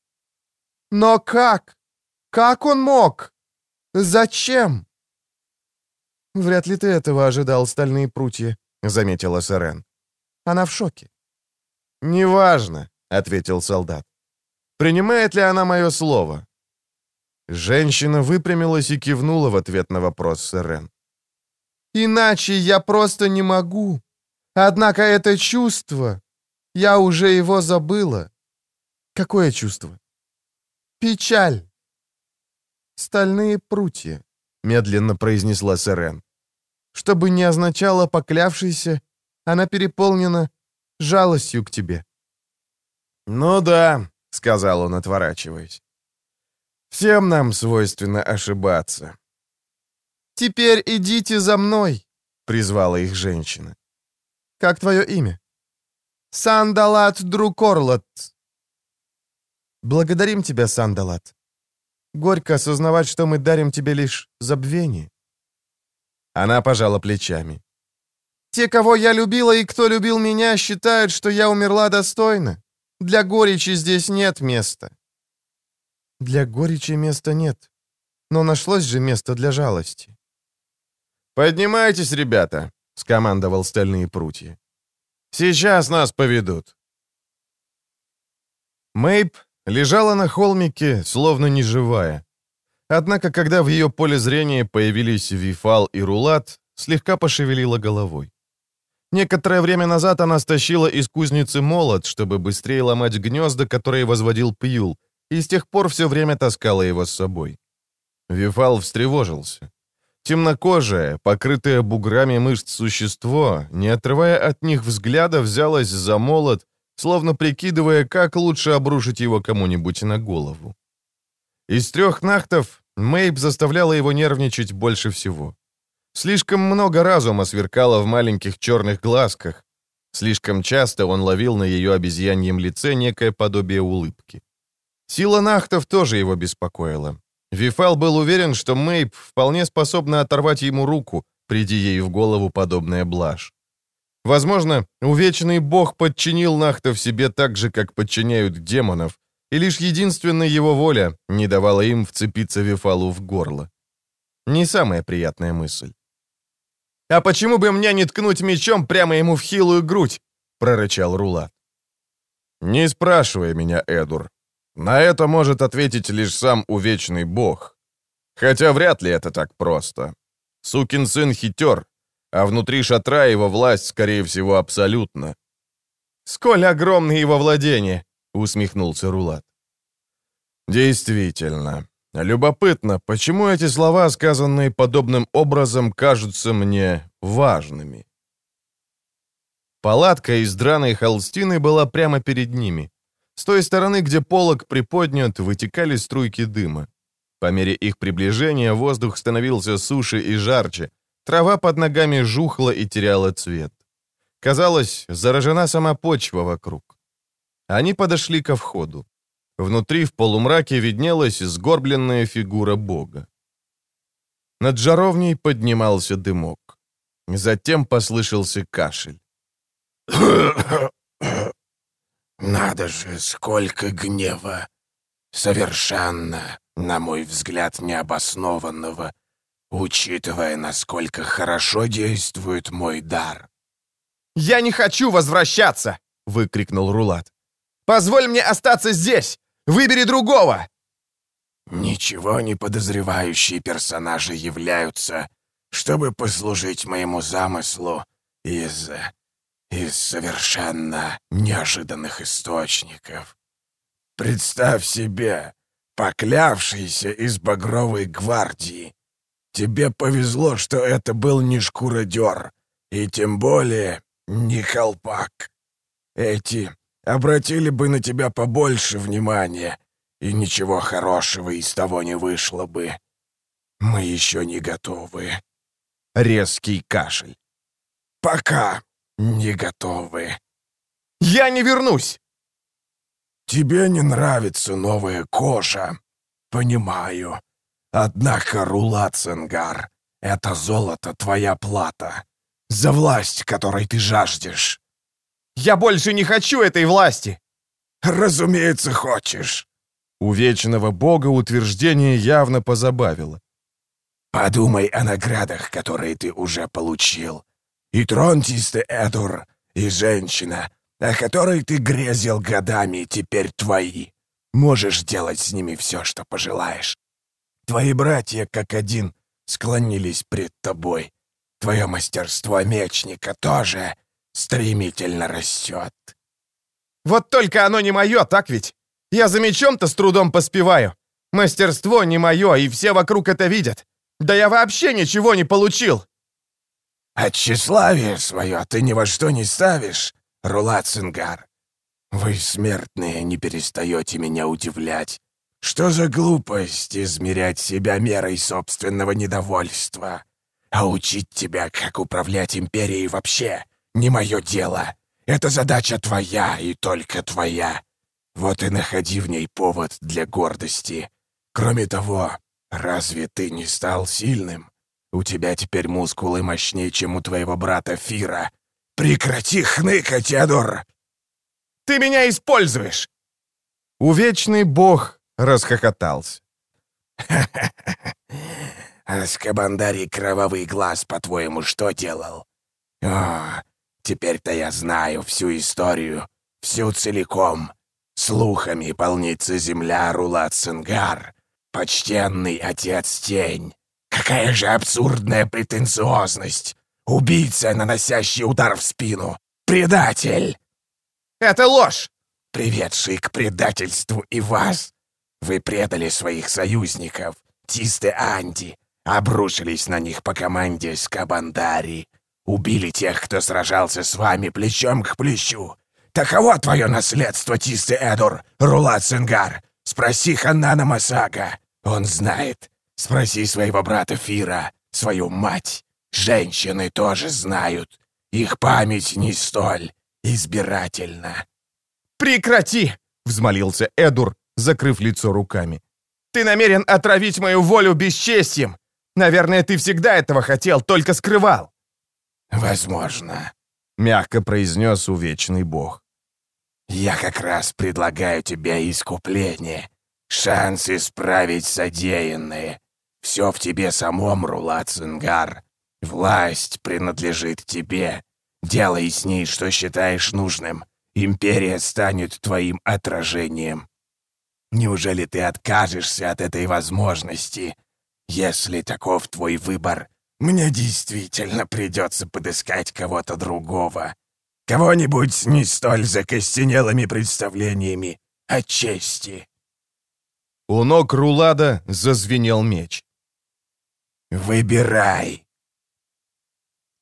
«Но как? Как он мог? Зачем?» «Вряд ли ты этого ожидал, стальные прутья», — заметила Сарен. «Она в шоке». «Неважно», — ответил солдат. «Принимает ли она мое слово?» Женщина выпрямилась и кивнула в ответ на вопрос Сарен. Иначе я просто не могу. Однако это чувство, я уже его забыла. Какое чувство? Печаль. Стальные прутья, медленно произнесла Сирен. Чтобы не означало поклявшийся, она переполнена жалостью к тебе. «Ну да», — сказал он, отворачиваясь. «Всем нам свойственно ошибаться. «Теперь идите за мной», — призвала их женщина. «Как твое имя?» «Сандалат Друкорлот». «Благодарим тебя, Сандалат. Горько осознавать, что мы дарим тебе лишь забвение». Она пожала плечами. «Те, кого я любила и кто любил меня, считают, что я умерла достойно. Для горечи здесь нет места». «Для горечи места нет. Но нашлось же место для жалости». «Поднимайтесь, ребята!» — скомандовал стальные прутья. «Сейчас нас поведут!» Мэйб лежала на холмике, словно неживая. Однако, когда в ее поле зрения появились Вифал и Рулат, слегка пошевелила головой. Некоторое время назад она стащила из кузницы молот, чтобы быстрее ломать гнезда, которые возводил Пьюл, и с тех пор все время таскала его с собой. Вифал встревожился. Темнокожее, покрытое буграми мышц существо, не отрывая от них взгляда, взялось за молот, словно прикидывая, как лучше обрушить его кому-нибудь на голову. Из трех нахтов Мэйб заставляла его нервничать больше всего. Слишком много разума сверкало в маленьких черных глазках. Слишком часто он ловил на ее обезьяньем лице некое подобие улыбки. Сила нахтов тоже его беспокоила. Вифал был уверен, что Мэйб вполне способна оторвать ему руку, приди ей в голову подобная блажь. Возможно, увечный бог подчинил Нахтов себе так же, как подчиняют демонов, и лишь единственная его воля не давала им вцепиться Вифалу в горло. Не самая приятная мысль. «А почему бы мне не ткнуть мечом прямо ему в хилую грудь?» — прорычал Рулат. «Не спрашивай меня, Эдур», на это может ответить лишь сам увечный бог. Хотя вряд ли это так просто. Сукин сын хитер, а внутри шатра его власть, скорее всего, абсолютна. «Сколь огромны его владения!» — усмехнулся Рулат. «Действительно. Любопытно, почему эти слова, сказанные подобным образом, кажутся мне важными?» Палатка из драной холстины была прямо перед ними. С той стороны, где полог приподнят, вытекали струйки дыма. По мере их приближения воздух становился суше и жарче, трава под ногами жухла и теряла цвет. Казалось, заражена сама почва вокруг. Они подошли ко входу. Внутри в полумраке виднелась сгорбленная фигура бога. Над жаровней поднимался дымок. Затем послышался кашель. Надо же, сколько гнева! Совершенно, на мой взгляд, необоснованного, учитывая, насколько хорошо действует мой дар. «Я не хочу возвращаться!» — выкрикнул Рулат. «Позволь мне остаться здесь! Выбери другого!» Ничего не подозревающие персонажи являются, чтобы послужить моему замыслу из из совершенно неожиданных источников. Представь себе, поклявшийся из Багровой гвардии. Тебе повезло, что это был не шкуродер, и тем более не колпак. Эти обратили бы на тебя побольше внимания, и ничего хорошего из того не вышло бы. Мы еще не готовы. Резкий кашель. Пока не готовы. Я не вернусь! Тебе не нравится новая кожа. Понимаю. Однако, Рула Ценгар, это золото твоя плата. За власть, которой ты жаждешь. Я больше не хочу этой власти! Разумеется, хочешь. У вечного бога утверждение явно позабавило. Подумай о наградах, которые ты уже получил. И трон Тисты Эдур, и женщина, о которой ты грезил годами, теперь твои. Можешь делать с ними все, что пожелаешь. Твои братья, как один, склонились пред тобой. Твое мастерство мечника тоже стремительно растет. Вот только оно не мое, так ведь? Я за мечом-то с трудом поспеваю. Мастерство не мое, и все вокруг это видят. Да я вообще ничего не получил. А тщеславие свое ты ни во что не ставишь, Рулат Сингар. Вы, смертные, не перестаете меня удивлять. Что за глупость измерять себя мерой собственного недовольства? А учить тебя, как управлять империей вообще, не мое дело. Это задача твоя и только твоя. Вот и находи в ней повод для гордости. Кроме того, разве ты не стал сильным? У тебя теперь мускулы мощнее, чем у твоего брата Фира. Прекрати хныкать, Эдур!» «Ты меня используешь!» Увечный бог расхохотался. А Скабандарий Кровавый Глаз, по-твоему, что делал? О, теперь-то я знаю всю историю, всю целиком. Слухами полнится земля Рулат Сингар, почтенный отец Тень. Какая же абсурдная претенциозность! Убийца, наносящий удар в спину! Предатель! Это ложь! Приведший к предательству и вас! Вы предали своих союзников, Тисты Анди, обрушились на них по команде Скабандари, убили тех, кто сражался с вами плечом к плечу. Таково твое наследство, Тисты Эдур, Рулат Сингар. Спроси Ханнана Масага, он знает. Спроси своего брата Фира, свою мать. Женщины тоже знают. Их память не столь избирательна». «Прекрати!» — взмолился Эдур, закрыв лицо руками. «Ты намерен отравить мою волю бесчестием! Наверное, ты всегда этого хотел, только скрывал!» «Возможно», — мягко произнес увечный бог. «Я как раз предлагаю тебе искупление, шанс исправить содеянное. Все в тебе самом, Рулат Цингар. Власть принадлежит тебе. Делай с ней, что считаешь нужным. Империя станет твоим отражением. Неужели ты откажешься от этой возможности? Если таков твой выбор, мне действительно придется подыскать кого-то другого. Кого-нибудь с не столь закостенелыми представлениями о чести. У ног Рулада зазвенел меч. «Выбирай!»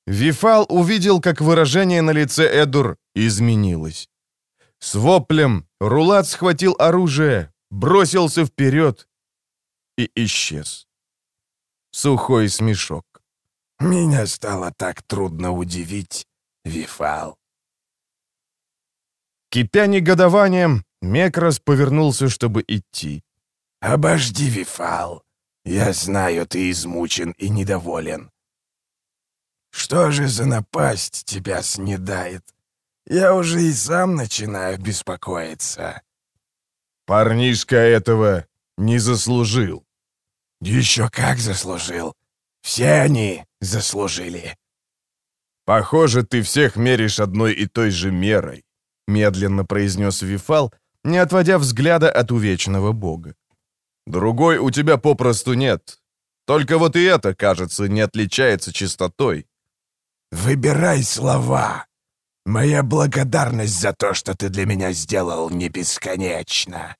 Вифал увидел, как выражение на лице Эдур изменилось. С воплем Рулат схватил оружие, бросился вперед и исчез. Сухой смешок. «Меня стало так трудно удивить, Вифал». Кипя негодованием, Мекрос повернулся, чтобы идти. «Обожди, Вифал. Я знаю, ты измучен и недоволен. Что же за напасть тебя снедает? Я уже и сам начинаю беспокоиться». Парнишка этого не заслужил. Еще как заслужил. Все они заслужили. Похоже, ты всех меришь одной и той же мерой, медленно произнес Вифал, не отводя взгляда от увечного бога. Другой у тебя попросту нет. Только вот и это, кажется, не отличается чистотой. Выбирай слова. Моя благодарность за то, что ты для меня сделал, не бесконечна.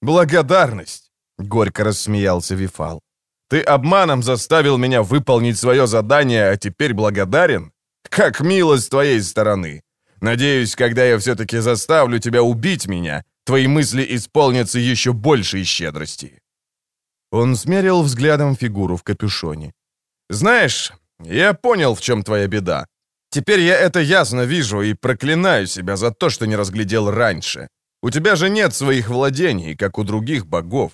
Благодарность, горько рассмеялся Вифал. Ты обманом заставил меня выполнить свое задание, а теперь благодарен? Как мило с твоей стороны. Надеюсь, когда я все-таки заставлю тебя убить меня, твои мысли исполнятся еще большей щедрости». Он смерил взглядом фигуру в капюшоне. «Знаешь, я понял, в чем твоя беда. Теперь я это ясно вижу и проклинаю себя за то, что не разглядел раньше. У тебя же нет своих владений, как у других богов.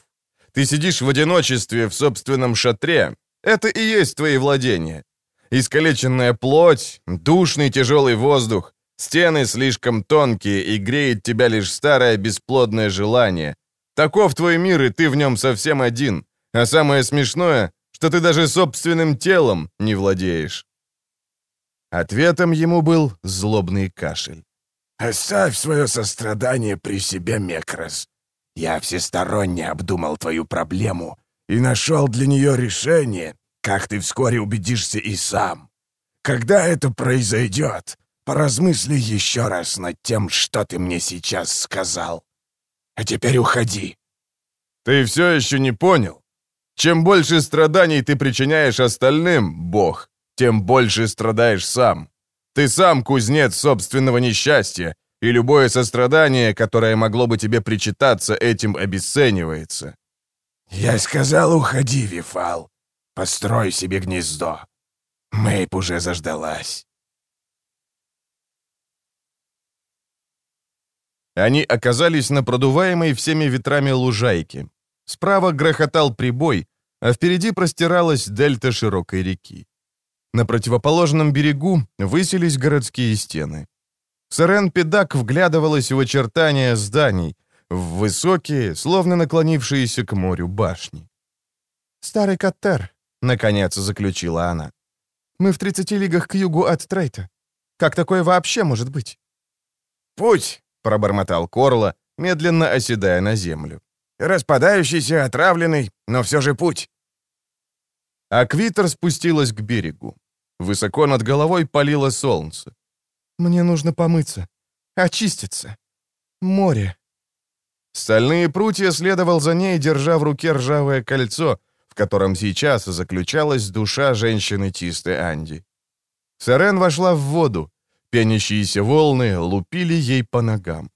Ты сидишь в одиночестве в собственном шатре. Это и есть твои владения. Искалеченная плоть, душный тяжелый воздух, стены слишком тонкие, и греет тебя лишь старое бесплодное желание. Таков твой мир, и ты в нем совсем один. А самое смешное, что ты даже собственным телом не владеешь. Ответом ему был злобный кашель. «Оставь свое сострадание при себе, Мекрос. Я всесторонне обдумал твою проблему и нашел для нее решение, как ты вскоре убедишься и сам. Когда это произойдет, поразмысли еще раз над тем, что ты мне сейчас сказал. А теперь уходи». «Ты все еще не понял? Чем больше страданий ты причиняешь остальным, Бог, тем больше страдаешь сам. Ты сам кузнец собственного несчастья, и любое сострадание, которое могло бы тебе причитаться, этим обесценивается». «Я сказал, уходи, Вифал. Построй себе гнездо. Мэйп уже заждалась». Они оказались на продуваемой всеми ветрами лужайке. Справа грохотал прибой, а впереди простиралась дельта широкой реки. На противоположном берегу высились городские стены. Сарен Педак вглядывалась в очертания зданий, в высокие, словно наклонившиеся к морю башни. «Старый Каттер», — наконец заключила она. «Мы в 30 лигах к югу от Трейта. Как такое вообще может быть?» «Путь!» — пробормотал Корло, медленно оседая на землю. «Распадающийся, отравленный, но все же путь!» Аквитер спустилась к берегу. Высоко над головой палило солнце. «Мне нужно помыться, очиститься. Море». Стальные прутья следовал за ней, держа в руке ржавое кольцо, в котором сейчас заключалась душа женщины Тисты Анди. Сарен вошла в воду. Пенящиеся волны лупили ей по ногам.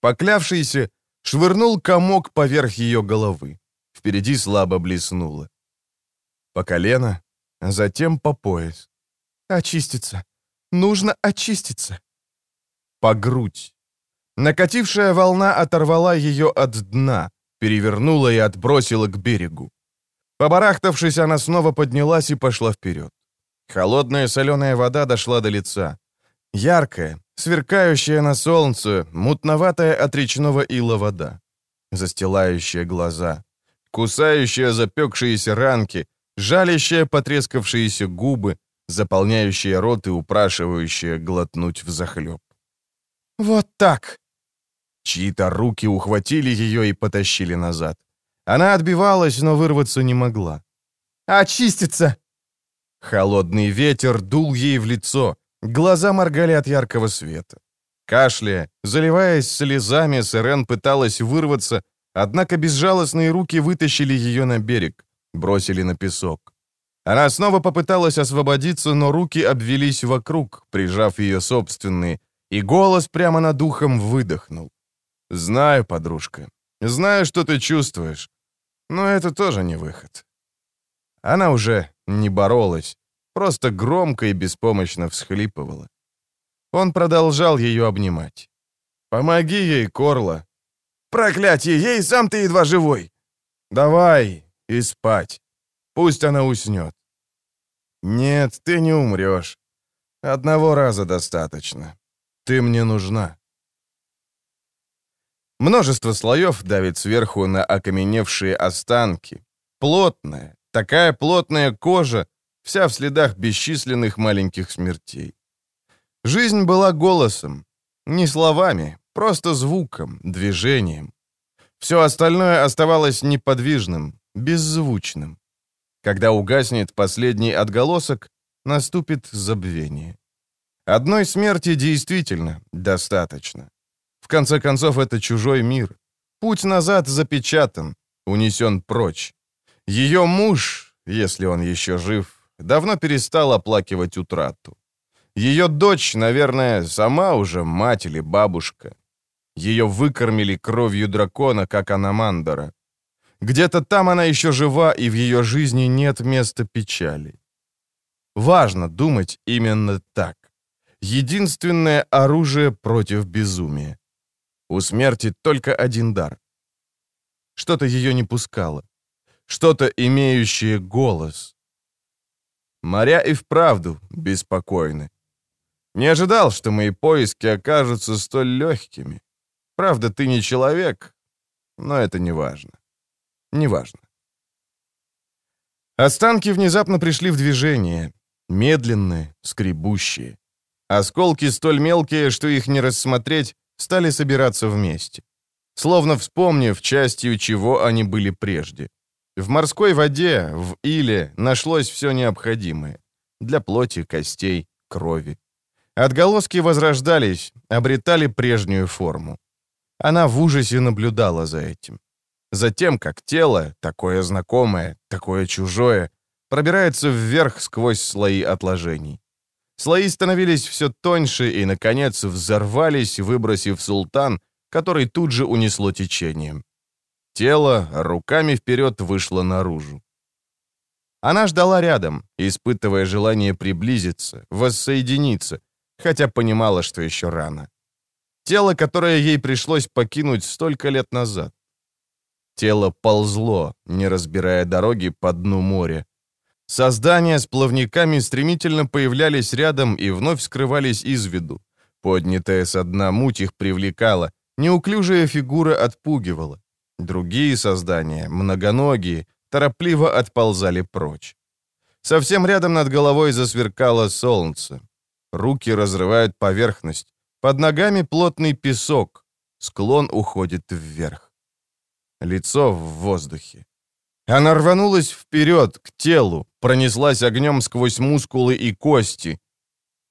Поклявшийся швырнул комок поверх ее головы. Впереди слабо блеснуло по колено, а затем по пояс. «Очиститься! Нужно очиститься!» По грудь. Накатившая волна оторвала ее от дна, перевернула и отбросила к берегу. Побарахтавшись, она снова поднялась и пошла вперед. Холодная соленая вода дошла до лица. Яркая, сверкающая на солнце, мутноватая от речного ила вода. Застилающая глаза. Кусающая запекшиеся ранки, жалящая потрескавшиеся губы, заполняющая рот и упрашивающая глотнуть взахлеб. «Вот так!» Чьи-то руки ухватили ее и потащили назад. Она отбивалась, но вырваться не могла. «Очиститься!» Холодный ветер дул ей в лицо, глаза моргали от яркого света. Кашляя, заливаясь слезами, Сирен пыталась вырваться, однако безжалостные руки вытащили ее на берег бросили на песок. Она снова попыталась освободиться, но руки обвелись вокруг, прижав ее собственные, и голос прямо над ухом выдохнул. «Знаю, подружка, знаю, что ты чувствуешь, но это тоже не выход». Она уже не боролась, просто громко и беспомощно всхлипывала. Он продолжал ее обнимать. «Помоги ей, Корла!» «Проклятие, ей сам ты едва живой!» «Давай, и спать. Пусть она уснет. Нет, ты не умрешь. Одного раза достаточно. Ты мне нужна. Множество слоев давит сверху на окаменевшие останки. Плотная, такая плотная кожа, вся в следах бесчисленных маленьких смертей. Жизнь была голосом, не словами, просто звуком, движением. Все остальное оставалось неподвижным, беззвучным. Когда угаснет последний отголосок, наступит забвение. Одной смерти действительно достаточно. В конце концов, это чужой мир. Путь назад запечатан, унесен прочь. Ее муж, если он еще жив, давно перестал оплакивать утрату. Ее дочь, наверное, сама уже мать или бабушка. Ее выкормили кровью дракона, как Аномандора. Где-то там она еще жива, и в ее жизни нет места печали. Важно думать именно так. Единственное оружие против безумия. У смерти только один дар. Что-то ее не пускало. Что-то, имеющее голос. Моря и вправду беспокойны. Не ожидал, что мои поиски окажутся столь легкими. Правда, ты не человек, но это не важно. Не важно. Останки внезапно пришли в движение. Медленные, скребущие. Осколки столь мелкие, что их не рассмотреть, стали собираться вместе. Словно вспомнив, частью чего они были прежде. В морской воде, в иле, нашлось все необходимое. Для плоти, костей, крови. Отголоски возрождались, обретали прежнюю форму. Она в ужасе наблюдала за этим. За тем, как тело, такое знакомое, такое чужое, пробирается вверх сквозь слои отложений. Слои становились все тоньше и, наконец, взорвались, выбросив султан, который тут же унесло течением. Тело руками вперед вышло наружу. Она ждала рядом, испытывая желание приблизиться, воссоединиться, хотя понимала, что еще рано. Тело, которое ей пришлось покинуть столько лет назад. Тело ползло, не разбирая дороги по дну моря. Создания с плавниками стремительно появлялись рядом и вновь скрывались из виду. Поднятая со дна муть их привлекала, неуклюжая фигура отпугивала. Другие создания, многоногие, торопливо отползали прочь. Совсем рядом над головой засверкало солнце. Руки разрывают поверхность. Под ногами плотный песок. Склон уходит вверх. Лицо в воздухе. Она рванулась вперед, к телу, пронеслась огнем сквозь мускулы и кости.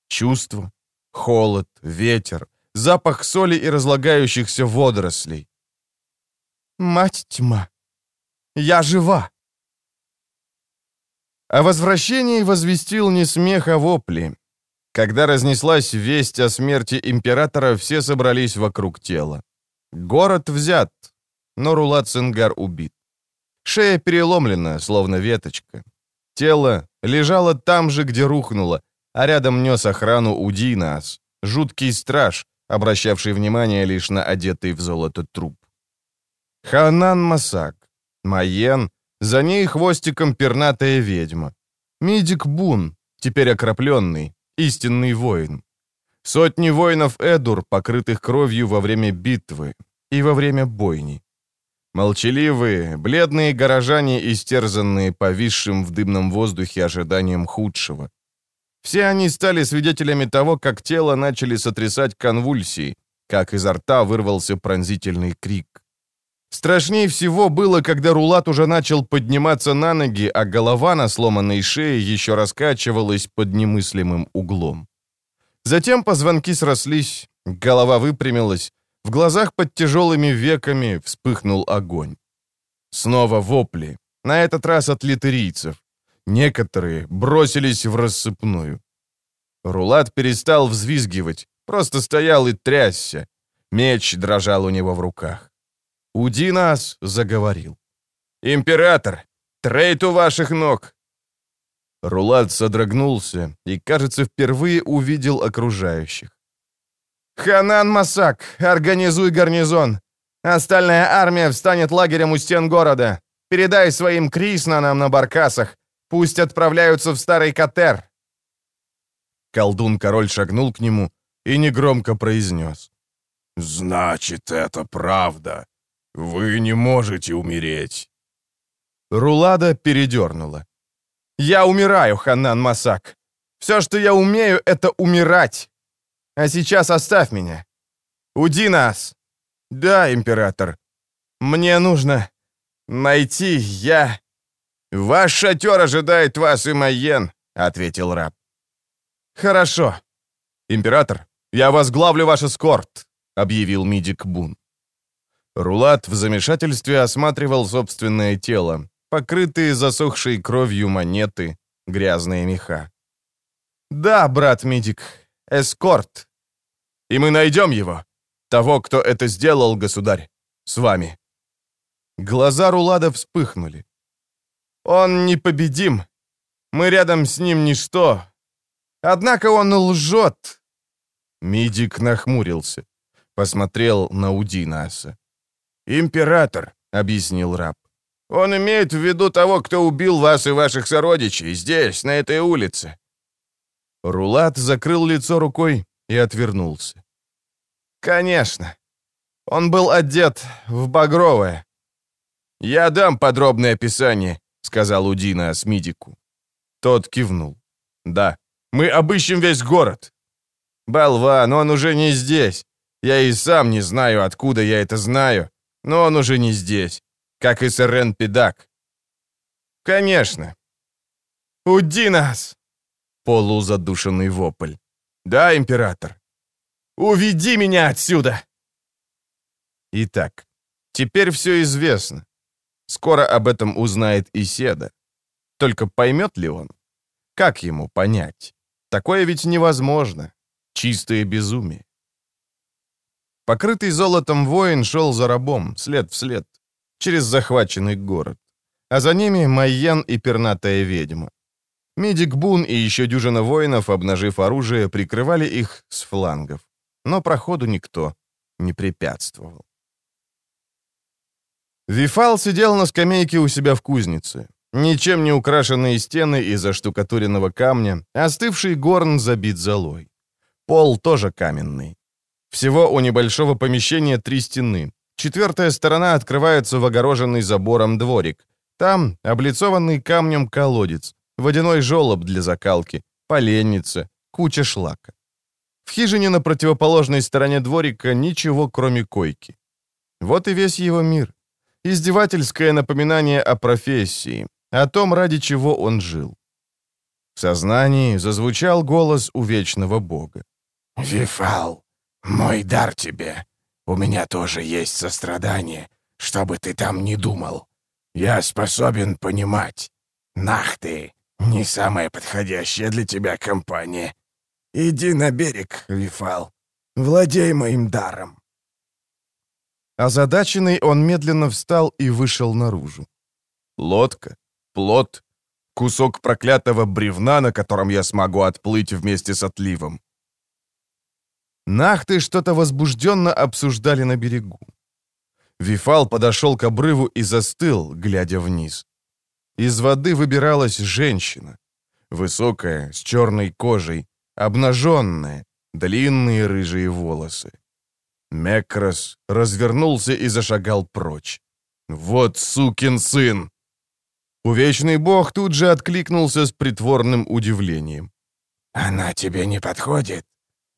Чувство, холод, ветер, запах соли и разлагающихся водорослей. «Мать тьма! Я жива!» О возвращении возвестил не смех, а вопли. Когда разнеслась весть о смерти императора, все собрались вокруг тела. Город взят, но Рулат Сенгар убит. Шея переломлена, словно веточка. Тело лежало там же, где рухнуло, а рядом нес охрану Удинас, жуткий страж, обращавший внимание лишь на одетый в золото труп. Ханан Масак, Майен, за ней хвостиком пернатая ведьма. Мидик Бун, теперь окропленный, истинный воин. Сотни воинов Эдур, покрытых кровью во время битвы и во время бойни. Молчаливые, бледные горожане, истерзанные повисшим в дымном воздухе ожиданием худшего. Все они стали свидетелями того, как тело начали сотрясать конвульсии, как изо рта вырвался пронзительный крик. Страшнее всего было, когда Рулат уже начал подниматься на ноги, а голова на сломанной шее еще раскачивалась под немыслимым углом. Затем позвонки срослись, голова выпрямилась, в глазах под тяжелыми веками вспыхнул огонь. Снова вопли, на этот раз от литерийцев. Некоторые бросились в рассыпную. Рулат перестал взвизгивать, просто стоял и трясся. Меч дрожал у него в руках. Удинас заговорил. «Император, трейд у ваших ног!» Рулат содрогнулся и, кажется, впервые увидел окружающих. «Ханан Масак, организуй гарнизон. Остальная армия встанет лагерем у стен города. Передай своим Криснанам на баркасах. Пусть отправляются в Старый Катер». Колдун-король шагнул к нему и негромко произнес. «Значит, это правда. Вы не можете умереть». Рулада передернула. «Я умираю, Ханан Масак. Все, что я умею, это умирать. А сейчас оставь меня. Уди нас. Да, император. Мне нужно найти я... Ваш шатер ожидает вас и Майен, ответил раб. Хорошо. Император, я возглавлю ваш эскорт, объявил Мидик Бун. Рулат в замешательстве осматривал собственное тело, покрытые засохшей кровью монеты, грязные меха. «Да, брат Мидик, эскорт. И мы найдем его, того, кто это сделал, государь, с вами». Глаза Рулада вспыхнули. «Он непобедим. Мы рядом с ним ничто. Однако он лжет». Мидик нахмурился, посмотрел на Удинаса. «Император», — объяснил раб. «Он имеет в виду того, кто убил вас и ваших сородичей здесь, на этой улице». Рулат закрыл лицо рукой и отвернулся. «Конечно. Он был одет в багровое. «Я дам подробное описание», — сказал Удина Асмидику. Тот кивнул. «Да, мы обыщем весь город». «Болван, он уже не здесь. Я и сам не знаю, откуда я это знаю, но он уже не здесь, как и Сэрен Педак». «Конечно». «Удинас!» — полузадушенный вопль. «Да, император». «Уведи меня отсюда!» Итак, теперь все известно. Скоро об этом узнает и Седа. Только поймет ли он? Как ему понять? Такое ведь невозможно. Чистое безумие. Покрытый золотом воин шел за рабом, след в след, через захваченный город. А за ними Майен и пернатая ведьма. Медик Бун и еще дюжина воинов, обнажив оружие, прикрывали их с флангов. Но проходу никто не препятствовал. Вифал сидел на скамейке у себя в кузнице. Ничем не украшенные стены из оштукатуренного камня, остывший горн забит золой. Пол тоже каменный. Всего у небольшого помещения три стены. Четвертая сторона открывается в огороженный забором дворик. Там облицованный камнем колодец, водяной желоб для закалки, поленница, куча шлака. В хижине на противоположной стороне дворика ничего, кроме койки. Вот и весь его мир. Издевательское напоминание о профессии, о том, ради чего он жил. В сознании зазвучал голос у вечного бога. «Вифал, мой дар тебе. У меня тоже есть сострадание, чтобы ты там не думал. Я способен понимать. Нах ты, не самая подходящая для тебя компания. Иди на берег, Вифал. Владей моим даром. Озадаченный он медленно встал и вышел наружу. Лодка, плот, кусок проклятого бревна, на котором я смогу отплыть вместе с отливом. Нахты что-то возбужденно обсуждали на берегу. Вифал подошел к обрыву и застыл, глядя вниз. Из воды выбиралась женщина. Высокая, с черной кожей, обнаженная, длинные рыжие волосы. Мекрос развернулся и зашагал прочь. «Вот сукин сын!» Увечный бог тут же откликнулся с притворным удивлением. «Она тебе не подходит?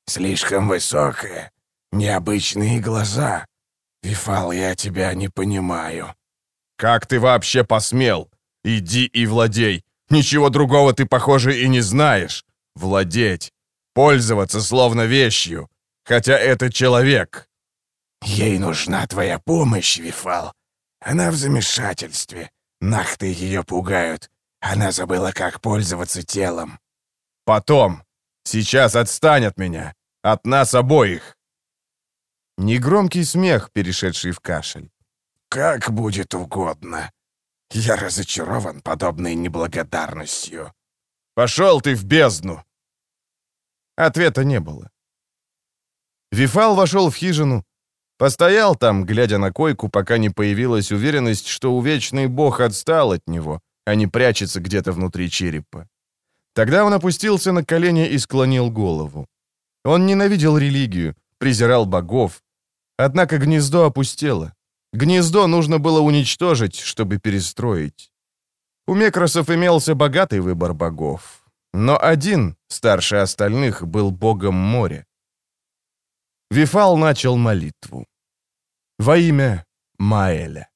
Слишком высокая, необычные глаза. Вифал, я тебя не понимаю». «Как ты вообще посмел? Иди и владей. Ничего другого ты, похоже, и не знаешь. Владеть. Пользоваться словно вещью хотя это человек». «Ей нужна твоя помощь, Вифал. Она в замешательстве. Нахты ее пугают. Она забыла, как пользоваться телом». «Потом. Сейчас отстань от меня. От нас обоих». Негромкий смех, перешедший в кашель. «Как будет угодно. Я разочарован подобной неблагодарностью». «Пошел ты в бездну!» Ответа не было. Вифал вошел в хижину, постоял там, глядя на койку, пока не появилась уверенность, что увечный бог отстал от него, а не прячется где-то внутри черепа. Тогда он опустился на колени и склонил голову. Он ненавидел религию, презирал богов. Однако гнездо опустело. Гнездо нужно было уничтожить, чтобы перестроить. У Мекросов имелся богатый выбор богов. Но один, старше остальных, был богом моря. Вифал начал молитву. Во имя Маэля.